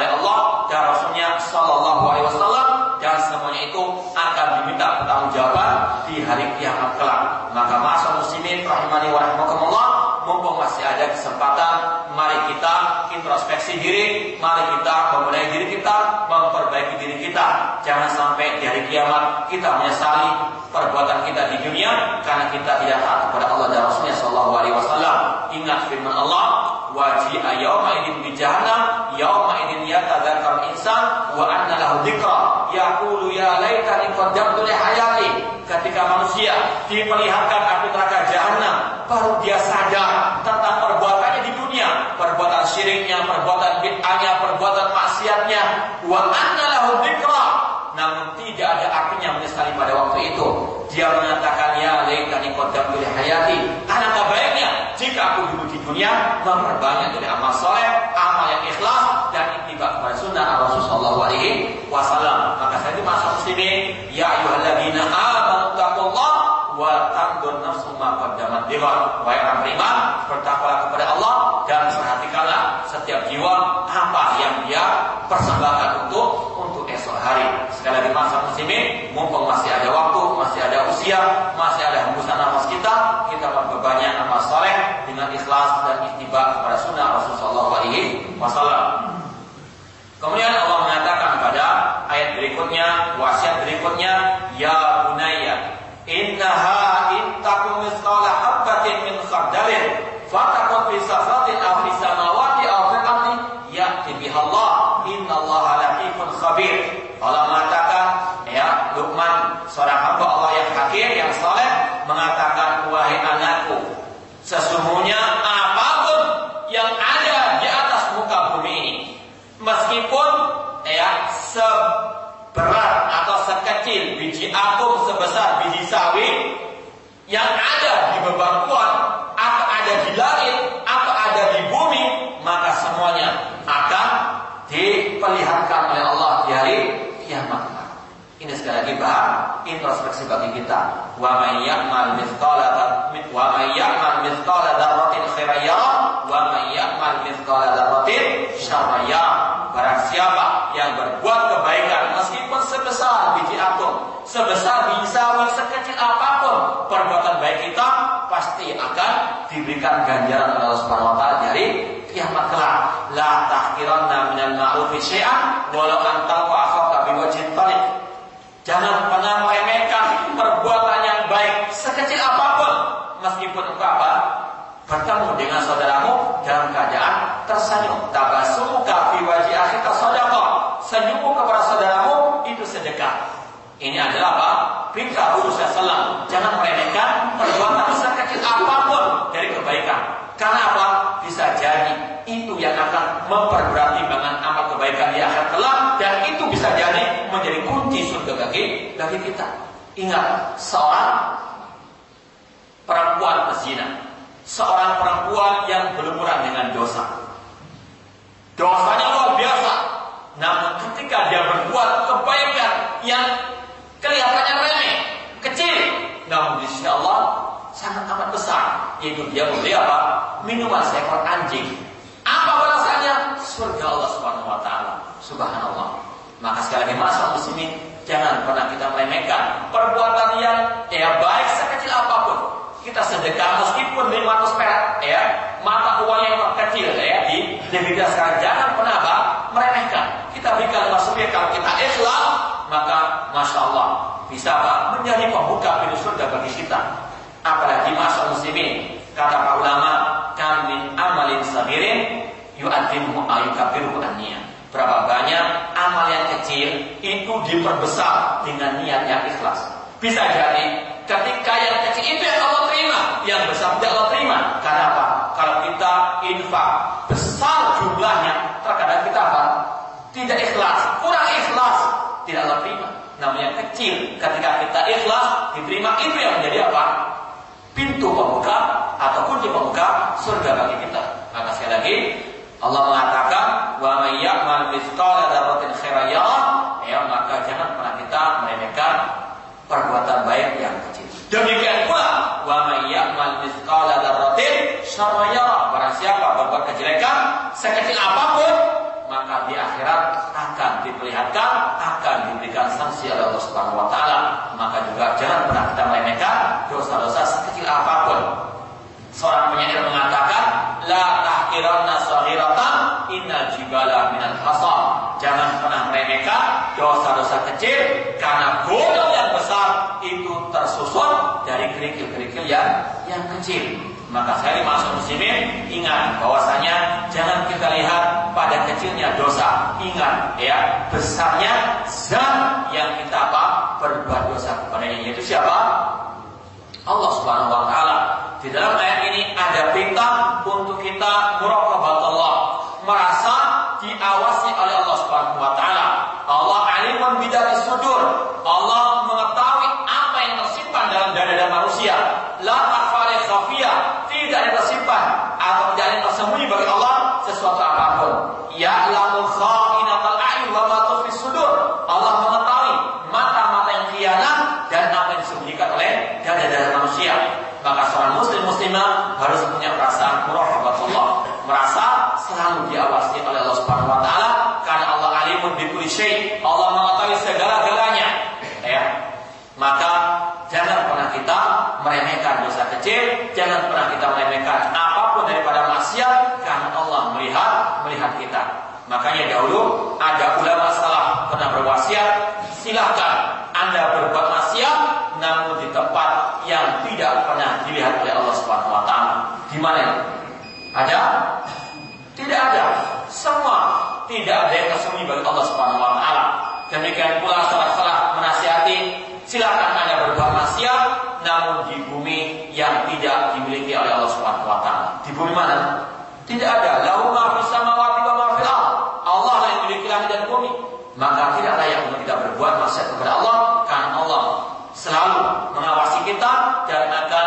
introspeksi diri, mari kita memulai diri kita, memperbaiki diri kita. Jangan sampai di hari kiamat kita menyesali perbuatan kita di dunia karena kita tidak taat kepada Allah dan Rasulnya Shallallahu Alaihi Wasallam. Ingat firman Allah, wajib yauma idin bi jahannam, yauma idin yatadzakar insan wa anna lahu dzikra. Yaqulu ya laitani qaddamtu li hayati. Ketika manusia diperlihatkan api neraka jahanam, baru dia sadar tentang dunia, perbuatan syiriknya, perbuatan bid'ahnya, perbuatan maksiatnya. Wa anna lahu dzikra. Namun tidak ada artinya menyesali pada waktu itu. Dia mengatakan ya laitani qaddamtu li hayati. Alangkah baiknya jika aku dulu di dunia memperbanyak dari amal soleh, amal yang ikhlas dan ittiba kepada sunnah Rasul sallallahu alaihi wasallam. Maka saya itu masa muslimin, ya ayyuhalladzina amanu taqullaha wa tandur nafsu ma qaddamat lighad. Wahai orang beriman, bertakwalah kepada Allah dan perhatikanlah setiap jiwa apa yang dia persembahkan untuk untuk esok hari. Sekali lagi masa muslimin, mumpung masih ada waktu, masih ada usia, masih ada hembusan nafas kita, kita memperbanyak amal soleh dengan ikhlas dan ittiba kepada sunnah Rasulullah SAW. Kemudian Allah mengatakan pada ayat berikutnya, wasiat berikutnya, Ya bunayya, innaha intakum misqala habbatin min khardalin, fatakun fi safatin aw fi samawati aw fil ardi, ya'ti bihallah, innallaha latifun khabir. Allah mengatakan, ya Luqman, seorang hamba Allah yang hakim, yang saleh, mengatakan, wahai anakku, sesungguhnya apa pun yang ada di atas muka bumi ini, meskipun ya seberat atau biji atom sebesar biji sawi yang ada di bebatuan atau ada di langit atau ada di bumi maka semuanya akan diperlihatkan oleh Allah di hari kiamat. Ini sekali lagi bahan introspeksi bagi kita. Wa may ya'mal mithqala wa may ya'mal mithqala dzarratin khairan wa may ya'mal mithqala dzarratin. Barang siapa yang berbuat kebaikan sebesar biji atom, sebesar biji sawi, sekecil apa pun perbuatan baik kita pasti akan diberikan ganjaran oleh Allah Subhanahu wa taala di hari kiamat kelak. La tahqiranna minal ma'rufi syai'an walau an talqa akhaka biwajhin taliq. Jangan pernah meremehkan perbuatan yang baik sekecil apa pun meskipun engkau apa? Bertemu dengan saudaramu dalam keadaan tersenyum. Tabasumuka fi wajhi akhika sadaqah. Senyummu kepada saudaramu itu sedekah. Ini adalah apa? Perintah Rasulullah SAW. Jangan meremehkan perbuatan sekecil apa pun dari kebaikan. Karena apa? Bisa jadi itu yang akan memperberat timbangan amal kebaikan di akhir kelak dan itu bisa jadi menjadi kunci surga bagi bagi kita. Ingat, seorang perempuan pezina, seorang perempuan yang berumuran dengan dosa. Dosanya luar biasa. Namun ketika dia berbuat kebaikan yang kelihatannya remeh, kecil, namun di sisi Allah sangat amat besar, yaitu dia membeli apa? Minuman seekor anjing apa balasannya? Surga Allah Subhanahu wa taala. Subhanallah. Maka sekali lagi masa muslimin jangan pernah kita meremehkan perbuatan yang ya baik sekecil apa pun. Kita sedekah meskipun 500 perak ya, mata uang yang kecil ya di debita sekarang jangan pernah apa? meremehkan. Kita berikan maksudnya kalau kita ikhlas maka masya Allah bisa apa? menjadi pembuka pintu surga bagi kita. Apalagi masa muslimin. Kata para ulama, kan min amalin sabirin yu'addimu ayukabiru aniyah. Berapa banyak amal yang kecil itu diperbesar dengan niat yang ikhlas. Bisa jadi ketika yang kecil itu yang Allah terima, yang besar tidak Allah terima. Karena apa? Kalau kita infak besar jumlahnya, terkadang kita apa? Tidak ikhlas, kurang ikhlas, tidak Allah terima. Namanya kecil, ketika kita ikhlas diterima itu yang menjadi apa? Pintu pembuka atau kunci pembuka surga bagi kita. Maka sekali lagi Allah mengatakan wa may ya'mal mithqala dzarratin khairan ya maka jangan pernah kita meremehkan perbuatan baik yang kecil. Demikian pula wa may ya'mal mithqala dzarratin syarran barang siapa berbuat kejelekan sekecil apa pun maka di akhirat diperlihatkan akan diberikan sanksi oleh Allah Subhanahu wa taala. Maka juga jangan pernah kita meremehkan dosa-dosa sekecil apa pun. Seorang penyair mengatakan, La tahkiranna sahiratan innal jibala minal hasam. Jangan pernah meremehkan dosa-dosa kecil karena gunung yang besar itu tersusun dari kerikil-kerikil yang yang kecil. Maka saya masuk muslimin ingat bahwasanya jangan kita lihat pada kecilnya dosa. Ingat ya besarnya zat yang kita apa berbuat dosa kepadanya yaitu siapa? Allah Subhanahu wa taala. Di dalam ayat ini ada perintah untuk kita muraqabat Allah, merasa diawasi oleh Allah Subhanahu wa taala. Allah alimun bidati sudur. Allah mengetahui apa yang tersimpan dalam dada-dada manusia. La akhfari khafiyah, tidak ada tersimpan atau tidak ada tersembunyi bagi Allah sesuatu apa pun. Ya'lamu kha'inatal a'yun wa ma tukhfi sudur. Allah mengetahui mata-mata yang khianat dan apa yang disembunyikan oleh dada-dada manusia. Maka seorang muslim muslimah harus punya perasaan muraqabatullah, merasa selalu diawasi oleh Allah Subhanahu wa taala karena Allah alimun bi kulli syai. Allah mengetahui segala-galanya. Ya. Maka jangan pernah kita meremehkan dosa kecil, jangan pernah kita meremehkan apa pun daripada maksiat karena Allah melihat melihat kita. Makanya dahulu ada ulama salah pernah berwasiat, silahkan Anda berbuat maksiat namun di tempat yang tidak pernah dilihat oleh Allah Subhanahu wa mana? Ada? Tidak ada. Semua tidak ada yang tersembunyi bagi Allah Subhanahu wa taala. Demikian pula salah-salah menasihati, silakan Anda berbuat maksiat namun di bumi yang tidak dimiliki oleh Allah Subhanahu wa taala. Di bumi mana? Tidak ada. Lahu ma fis samawati wa ma fil Allah lah yang memiliki langit dan bumi. Maka tidak layak untuk kita berbuat maksiat kepada Allah karena Allah selalu mengawasi kita dan akan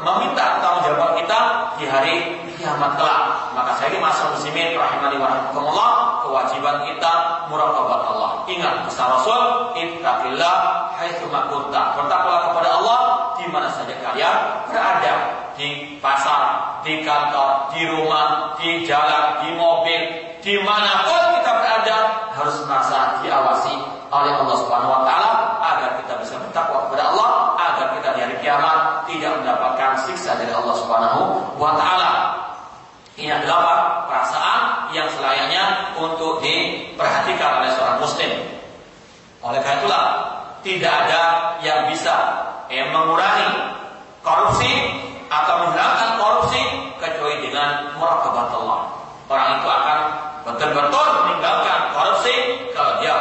meminta tanggung kita di hari kiamat kelak. Maka saya ini masa muslimin rahimani wa rahmatullah kewajiban kita muraqabat Allah. Ingat pesan Rasul, ittaqillah haitsu ma kunta. Bertakwalah kepada Allah di mana saja kalian berada. Di pasar, di kantor, di rumah, di jalan, di mobil, di mana pun kita berada harus merasa diawasi oleh Allah Subhanahu Wa Taala agar kita bisa bertakwa kepada Allah, agar kita di hari kiamat tidak mendapatkan siksa dari Allah Subhanahu Wa Taala. Ini adalah perasaan yang selayaknya untuk diperhatikan oleh seorang muslim. Oleh karena itulah tidak ada yang bisa yang mengurangi korupsi atau menghilangkan korupsi kecuali dengan murakabat Allah. Orang itu akan betul-betul meninggalkan korupsi kalau dia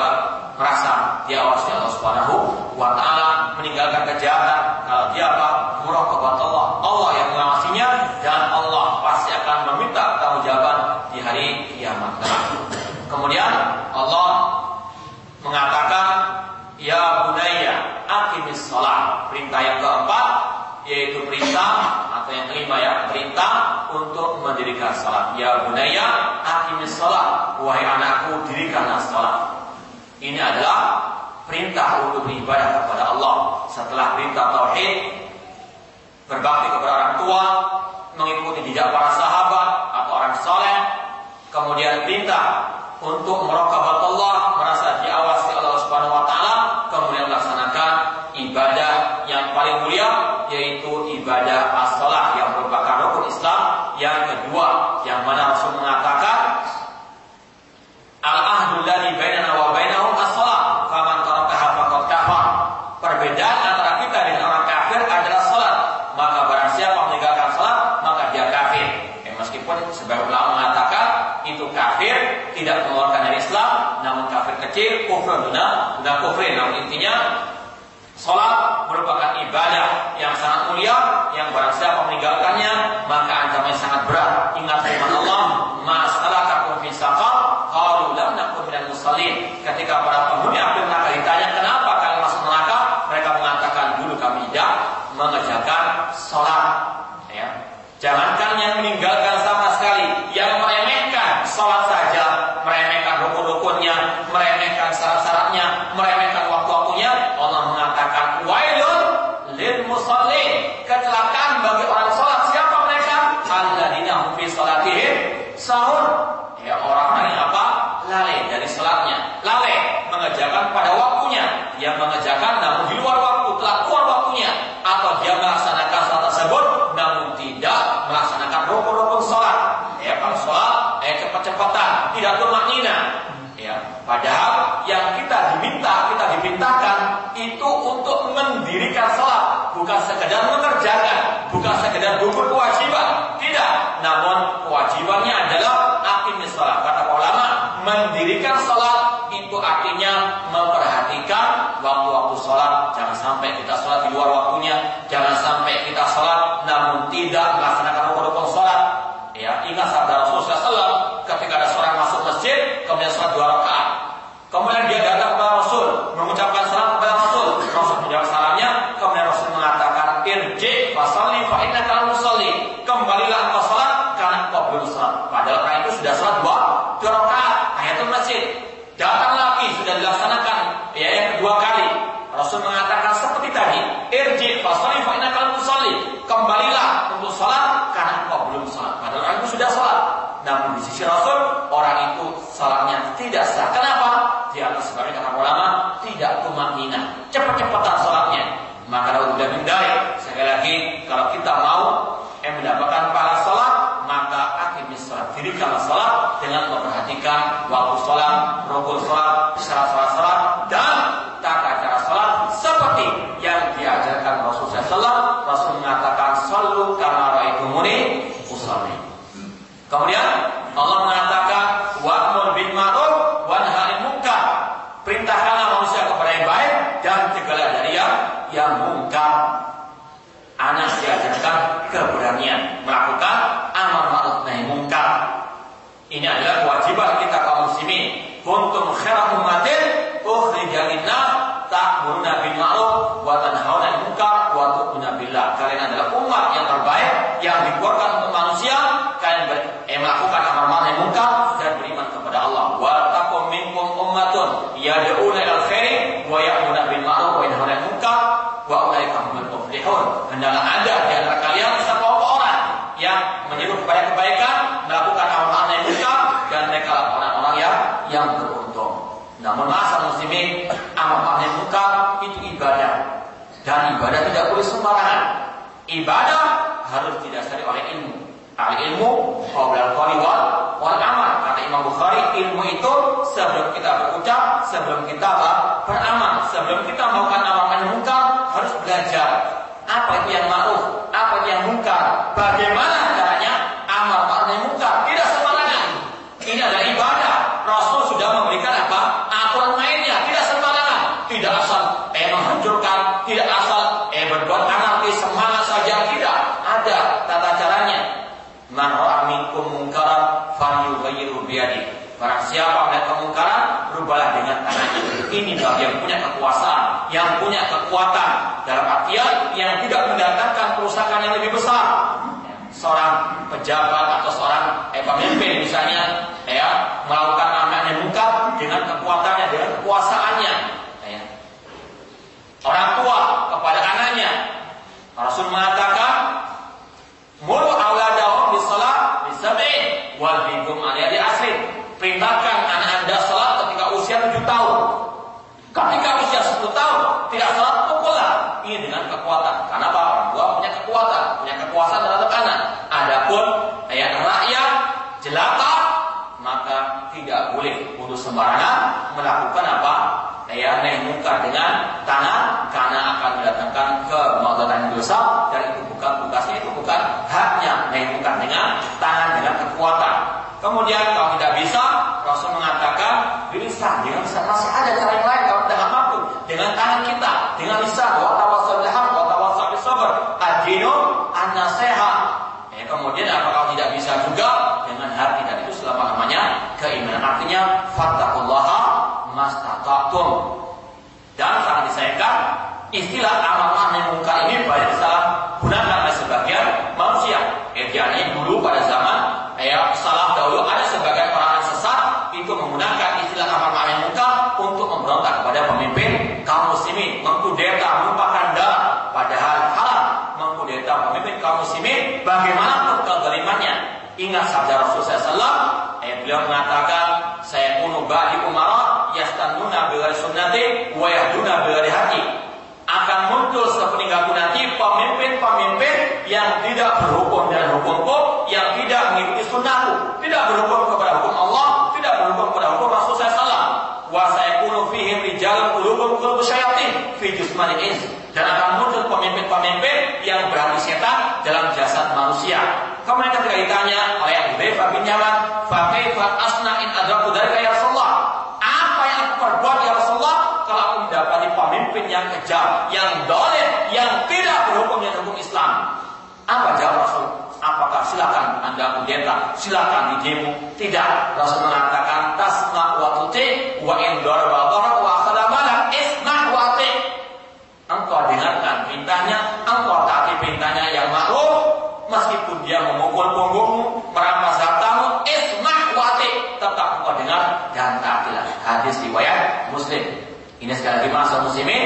merasa diawasi Allah Subhanahu wa taala, meninggalkan kejahatan kalau dia apa? murakabat Allah. Allah yang mengawasinya dan Allah pasti akan meminta tanggung di hari kiamat Kemudian Allah mengatakan ya bunaya akimis salat. Perintah yang keempat yaitu perintah atau yang kelima ya perintah untuk mendirikan salat. Ya bunaya akimis salat. Wahai anakku dirikanlah salat. Ini adalah perintah untuk beribadah kepada Allah. Setelah perintah tauhid berbakti kepada orang tua, mengikuti jejak para sahabat atau orang soleh, kemudian perintah untuk merakabat Padahal yang kita diminta, kita dimintakan itu untuk mendirikan sholat, bukan sekedar mengerjakan, bukan sekedar gugur kewajiban, tidak. Namun kewajibannya adalah akhirnya sholat. Kata ulama, mendirikan sholat itu artinya memperhatikan waktu-waktu sholat. Jangan sampai kita sholat di luar waktunya, jangan sampai kita sholat namun tidak melaksanakan rukun-rukun sholat. Ya, ingat sabda Rasulullah SAW ketika ada seorang masuk masjid kemudian sholat dua Jangan ada di antara kalian sekelompok orang yang menyeru kepada kebaikan, melakukan amalan yang munkar dan mereka orang-orang yang yang beruntung. Namun masa muslimin amalan yang munkar itu ibadah dan ibadah tidak boleh sembarangan. Ibadah harus didasari oleh ilmu. Al ilmu qoblal qawli wal wal amal. Kata Imam Bukhari, ilmu itu sebelum kita berucap, sebelum kita beramal, sebelum kita melakukan amalan munkar harus belajar apa itu yang ma'ruf? Apa itu yang mungkar? Bagaimana yang punya kekuatan. Dalam artian yang tidak mendatangkan kerusakan yang lebih besar. Seorang pejabat atau seorang eh, pemimpin misalnya ya melakukan amalan yang buka dengan kekuatannya dengan kekuasaannya. Ya. orang dosa dan itu bukan tugasnya itu bukan haknya nah, yang bukan dengan tangan dengan kekuatan. Kemudian kalau tidak bisa Rasul mengatakan diri dengan bisa masih ada cara yang lain kalau tidak mampu. Dengan tangan kita dengan bisa doa tawasul dahar doa tawasul sabar adino anak sehat ya, kemudian apa bila sunnati wa yahduna bila hati. Akan muncul sepeninggalku nanti pemimpin-pemimpin yang tidak berhukum dengan hukumku, yang tidak mengikuti sunnahku, tidak berhukum kepada hukum Allah, tidak berhukum kepada hukum Rasul SAW. Wa saya kuno fihim rijal qulubum qulub syayatin fi jismani ins dan akan muncul pemimpin-pemimpin yang berhati setan dalam jasad manusia. Kemudian ketika ditanya oleh Abu Hurairah bin Yaman, "Fa kaifa asna in adraku ya Rasulullah?" Apa yang aku perbuat ya Rasulullah kalau aku mendapati pemimpin yang kejam, yang dolim, yang tidak berhukum dengan hukum Islam? Apa jawab Rasul? Apakah silakan Anda kudeta, silakan di demo? Tidak. Rasul mengatakan tasma wa tuti wa in daraba wa akhadha isma wa Engkau dengarkan perintahnya, engkau taati perintahnya yang makruh, meskipun dia memukul punggungmu, merampas hartamu, ismah wati, tetap engkau dengar dan taatilah. Hadis riwayat Muslim. Ini sekali lagi masa muslimin,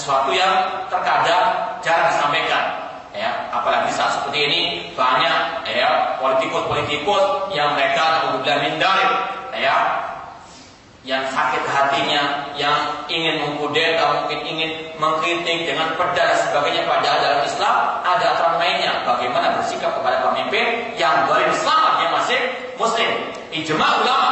sesuatu yang terkadang jarang disampaikan. Ya, apalagi saat seperti ini banyak ya politikus-politikus yang mereka naudzubillah min ya yang sakit hatinya, yang ingin mengkudeta, mungkin ingin mengkritik dengan dan sebagainya padahal dalam Islam ada aturan mainnya bagaimana bersikap kepada pemimpin yang boleh selamat yang masih muslim. Ijma ulama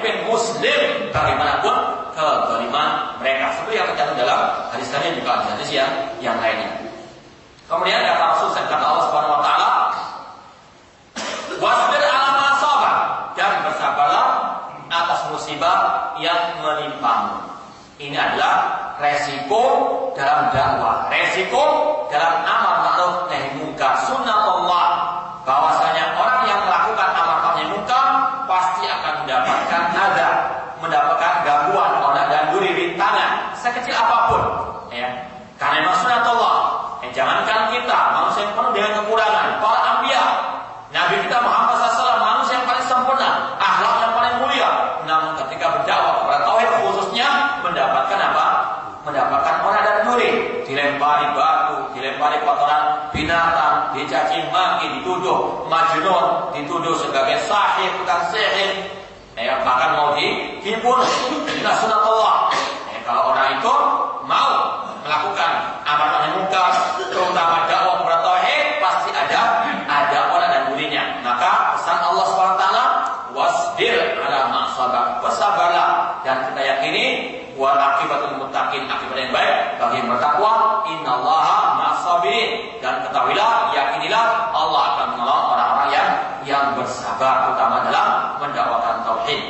pemimpin muslim bagaimanapun kezaliman mereka seperti yang tercantum dalam hadis tadi juga hadis yang yang lainnya. Kemudian kata Rasul kata Allah Subhanahu wa taala wasbir musibah yang menimpamu. Ini adalah resiko dalam dakwah, resiko dalam amal ma'ruf nahi munkar Allah. Bahwasanya orang yang melakukan amal ma'ruf nahi munkar pasti akan mendapatkan ada, mendapatkan gangguan, onak dan duri rintangan sekecil apa pun, ya. Karena memang Allah. Eh, jangankan kita, manusia yang penuh dengan kekurangan, para ambia, Nabi kita Muhammad SAW manusia yang paling sempurna, akhlak yang paling mulia. Namun ketika berdakwah kepada tauhid khususnya mendapatkan apa? Mendapatkan orang dan duri, dilempari batu, dilempari kotoran binatang, dicaci maki, dituduh majnun, dituduh sebagai sahih bukan sihir. Ya, bahkan mau dibunuh. Inilah sunatullah. Ya, kalau orang itu mau melakukan amal nahi munkar, terutama dakwah kepada tauhid, pasti ada ada orang dan durinya. Maka pesan Allah SWT wasbir ala ma'sabak bersabarlah dan kita yakini wal akibatul muttaqin akibat yang baik bagi yang bertakwa innallaha ma'sabirin dan ketahuilah yakinilah Allah akan menolong orang-orang yang yang bersabar terutama dalam mendakwakan tauhid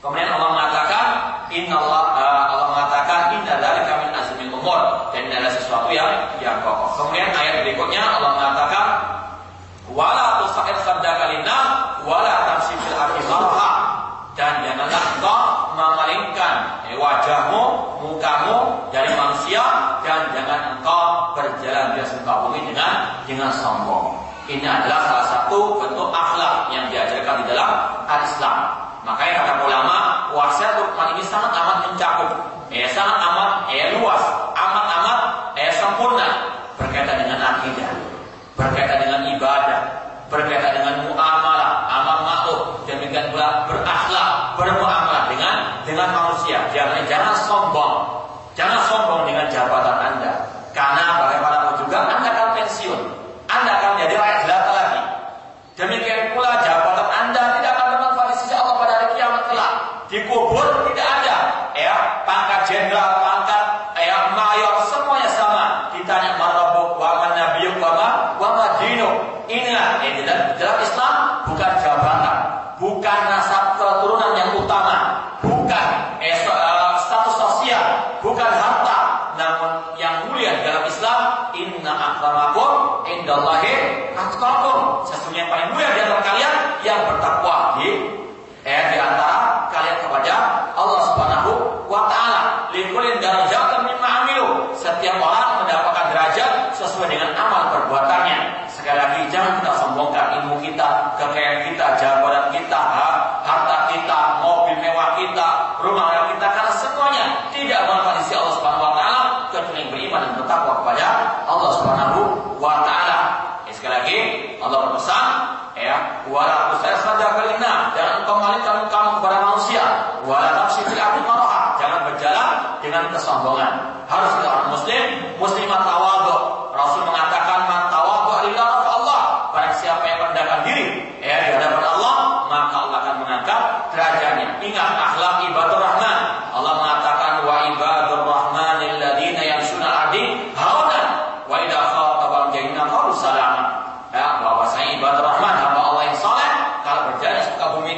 kemudian Allah mengatakan innallah uh, Allah mengatakan inna dzalika min azmil umur dan ini adalah sesuatu yang yang kokoh kemudian ayat berikutnya Allah mengatakan wala tusair saddaka linnas wala tamshi fil ardi dan janganlah engkau memalingkan eh, wajahmu, mukamu dari manusia dan jangan engkau berjalan di atas muka bumi dengan dengan sombong. Ini adalah salah satu bentuk akhlak yang diajarkan di dalam al-Islam. Makanya kata ulama, wasiat Luqman ini sangat amat mencakup,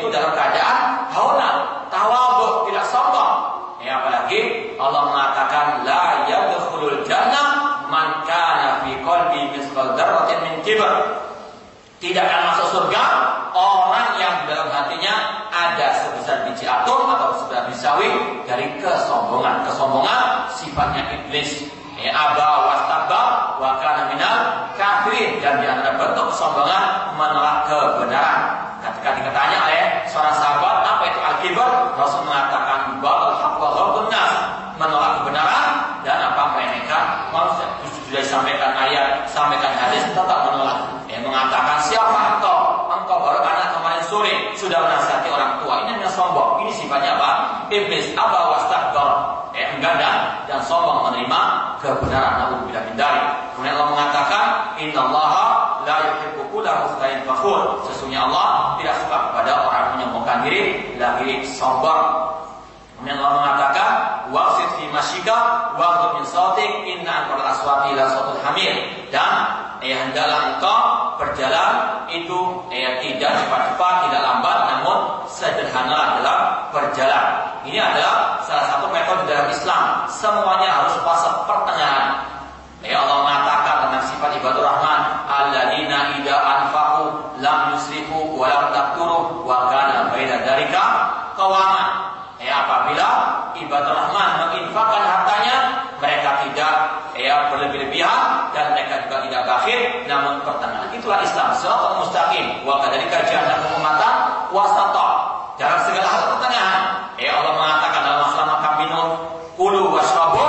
itu dalam keadaan hauna, tawadhu, tidak sombong. Ya, apalagi Allah mengatakan la yadkhulul jannah man kana fi qalbi mithqal dzarratin min kibr. Tidak akan masuk surga orang yang dalam hatinya ada sebesar biji atom atau sebesar biji sawi dari kesombongan. Kesombongan sifatnya iblis. Ya, aba wastabba wa kana minal kafirin dan di antara bentuk kesombongan menolak kebenaran. Seorang sahabat apa itu al-kibar, Rasul mengatakan batal haq wa ghamdun nas, menolak kebenaran dan apa meremehkan manusia. Sudah disampaikan ayat, sampaikan hadis tetap menolak. Ya, mengatakan siapa engkau? Engkau baru anak kemarin sore sudah menasihati orang tua. Ini hanya sombong. Ini sifatnya apa? Iblis apa wastakbar. Ya, enggak dan dan sombong menerima kebenaran. Nauzubillah min dzalik. Kemudian Allah mengatakan, "Innallaha la yuhibbu kulla mukhtalin fakhur." Sesungguhnya Allah tidak suka kepada orang diri, lagi sombong. Kemudian Allah mengatakan, "Waqsid fi masyika wa min sautik inna anqal aswati la sautul hamir." Dan ya hendaklah engkau berjalan itu ya tidak cepat-cepat, tidak lambat, namun sederhana dalam berjalan. Ini adalah salah satu metode dalam Islam. Semuanya harus fase pertengahan. Ya Allah mengatakan tentang sifat ibadur rahman, alladzina idza anfaqu lam yusrifu wa lam taqturu wa kana baina dzalika qawaman. Ya apabila ibadur rahman menginfakkan hartanya, mereka tidak ya berlebih-lebihan dan mereka juga tidak bakhil namun pertengahan. Itulah Islam, siratal mustaqim. Wa kadzalika ja'alnakum ummatan wasata. Dalam segala hal pertengahan. Ya Allah mengatakan dalam masalah makan minum, kulu washrabu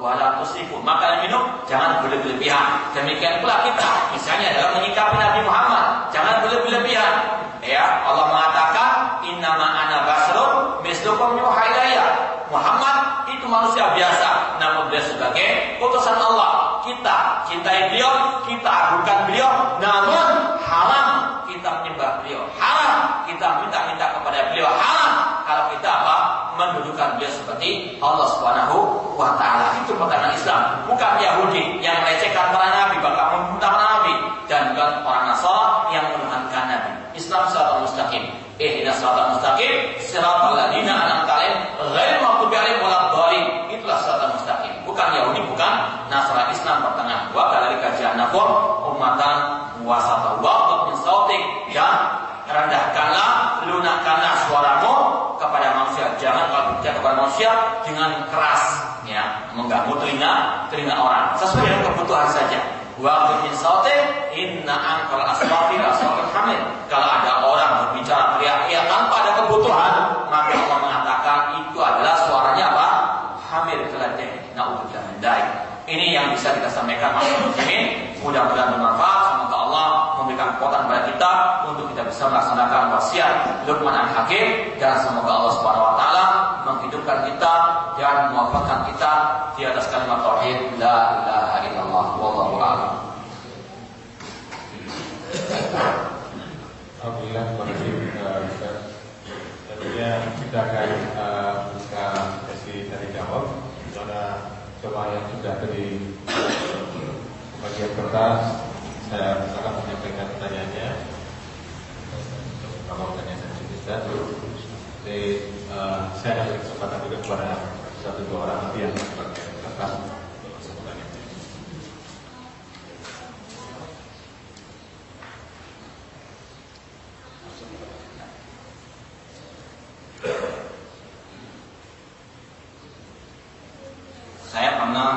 wa la tusrifu. Makan minum jangan berlebih-lebihan. Demikian pula kita, misalnya dalam menyikapi Nabi Muhammad, jangan berlebih-lebihan. Ya, Allah mengatakan innama ana basrun mislukum yuha ilayya. Muhammad itu manusia biasa, namun dia sebagai utusan Allah. Kita cintai beliau, kita agungkan beliau, namun haram kita menyembah beliau. Haram kita minta-minta kepada beliau. Haram kalau kita apa? Mendudukan beliau seperti Allah Subhanahu wa taala. Itu perkara Islam, bukan Yahudi yang melecehkan para nabi, bahkan membunuh para nabi dan bukan orang Nasara yang menuhankan nabi. Islam siratal mustaqim. Ihdinas siratal mustaqim, siratal ladzina an'amta 'alaihim ghairil maghdubi 'alaihim waladdallin. Itulah siratal mustaqim. Bukan Yahudi, bukan Nasrani Islam pertengahan. Wa kadzalika ja'alnakum ummatan wasata wa min sautik dan rendahkanlah, lunakkanlah suaramu kepada manusia. Jangan kalau berbicara kepada manusia dengan keras, ya, mengganggu telinga Sesuai dengan kebutuhan saja. Wa min sautik inna angkal aswati aswatul hamil. Kalau ada orang berbicara teriak-teriak tanpa ada kebutuhan, maka Allah mengatakan itu adalah suaranya apa? Hamil keladeh. Nauzubillah min. Ini yang bisa kita sampaikan masyarakat muslimin. Mudah-mudahan bermanfaat. Semoga Allah memberikan kekuatan kepada kita untuk kita bisa melaksanakan wasiat Luqman al-Hakim dan semoga Allah Subhanahu wa taala menghidupkan kita dan mewafatkan kita di atas kalimat tauhid la ilaha illallah wallahu a'lam. Alhamdulillah terima kasih Ustaz. Tentunya kita akan uh, buka sesi tanya jawab. Ada coba yang sudah tadi bagian kertas, saya akan menyampaikan pertanyaannya. Kalau tanya saya Ustaz, jadi uh, saya akan kesempatan juga kepada satu dua orang nanti yang kertas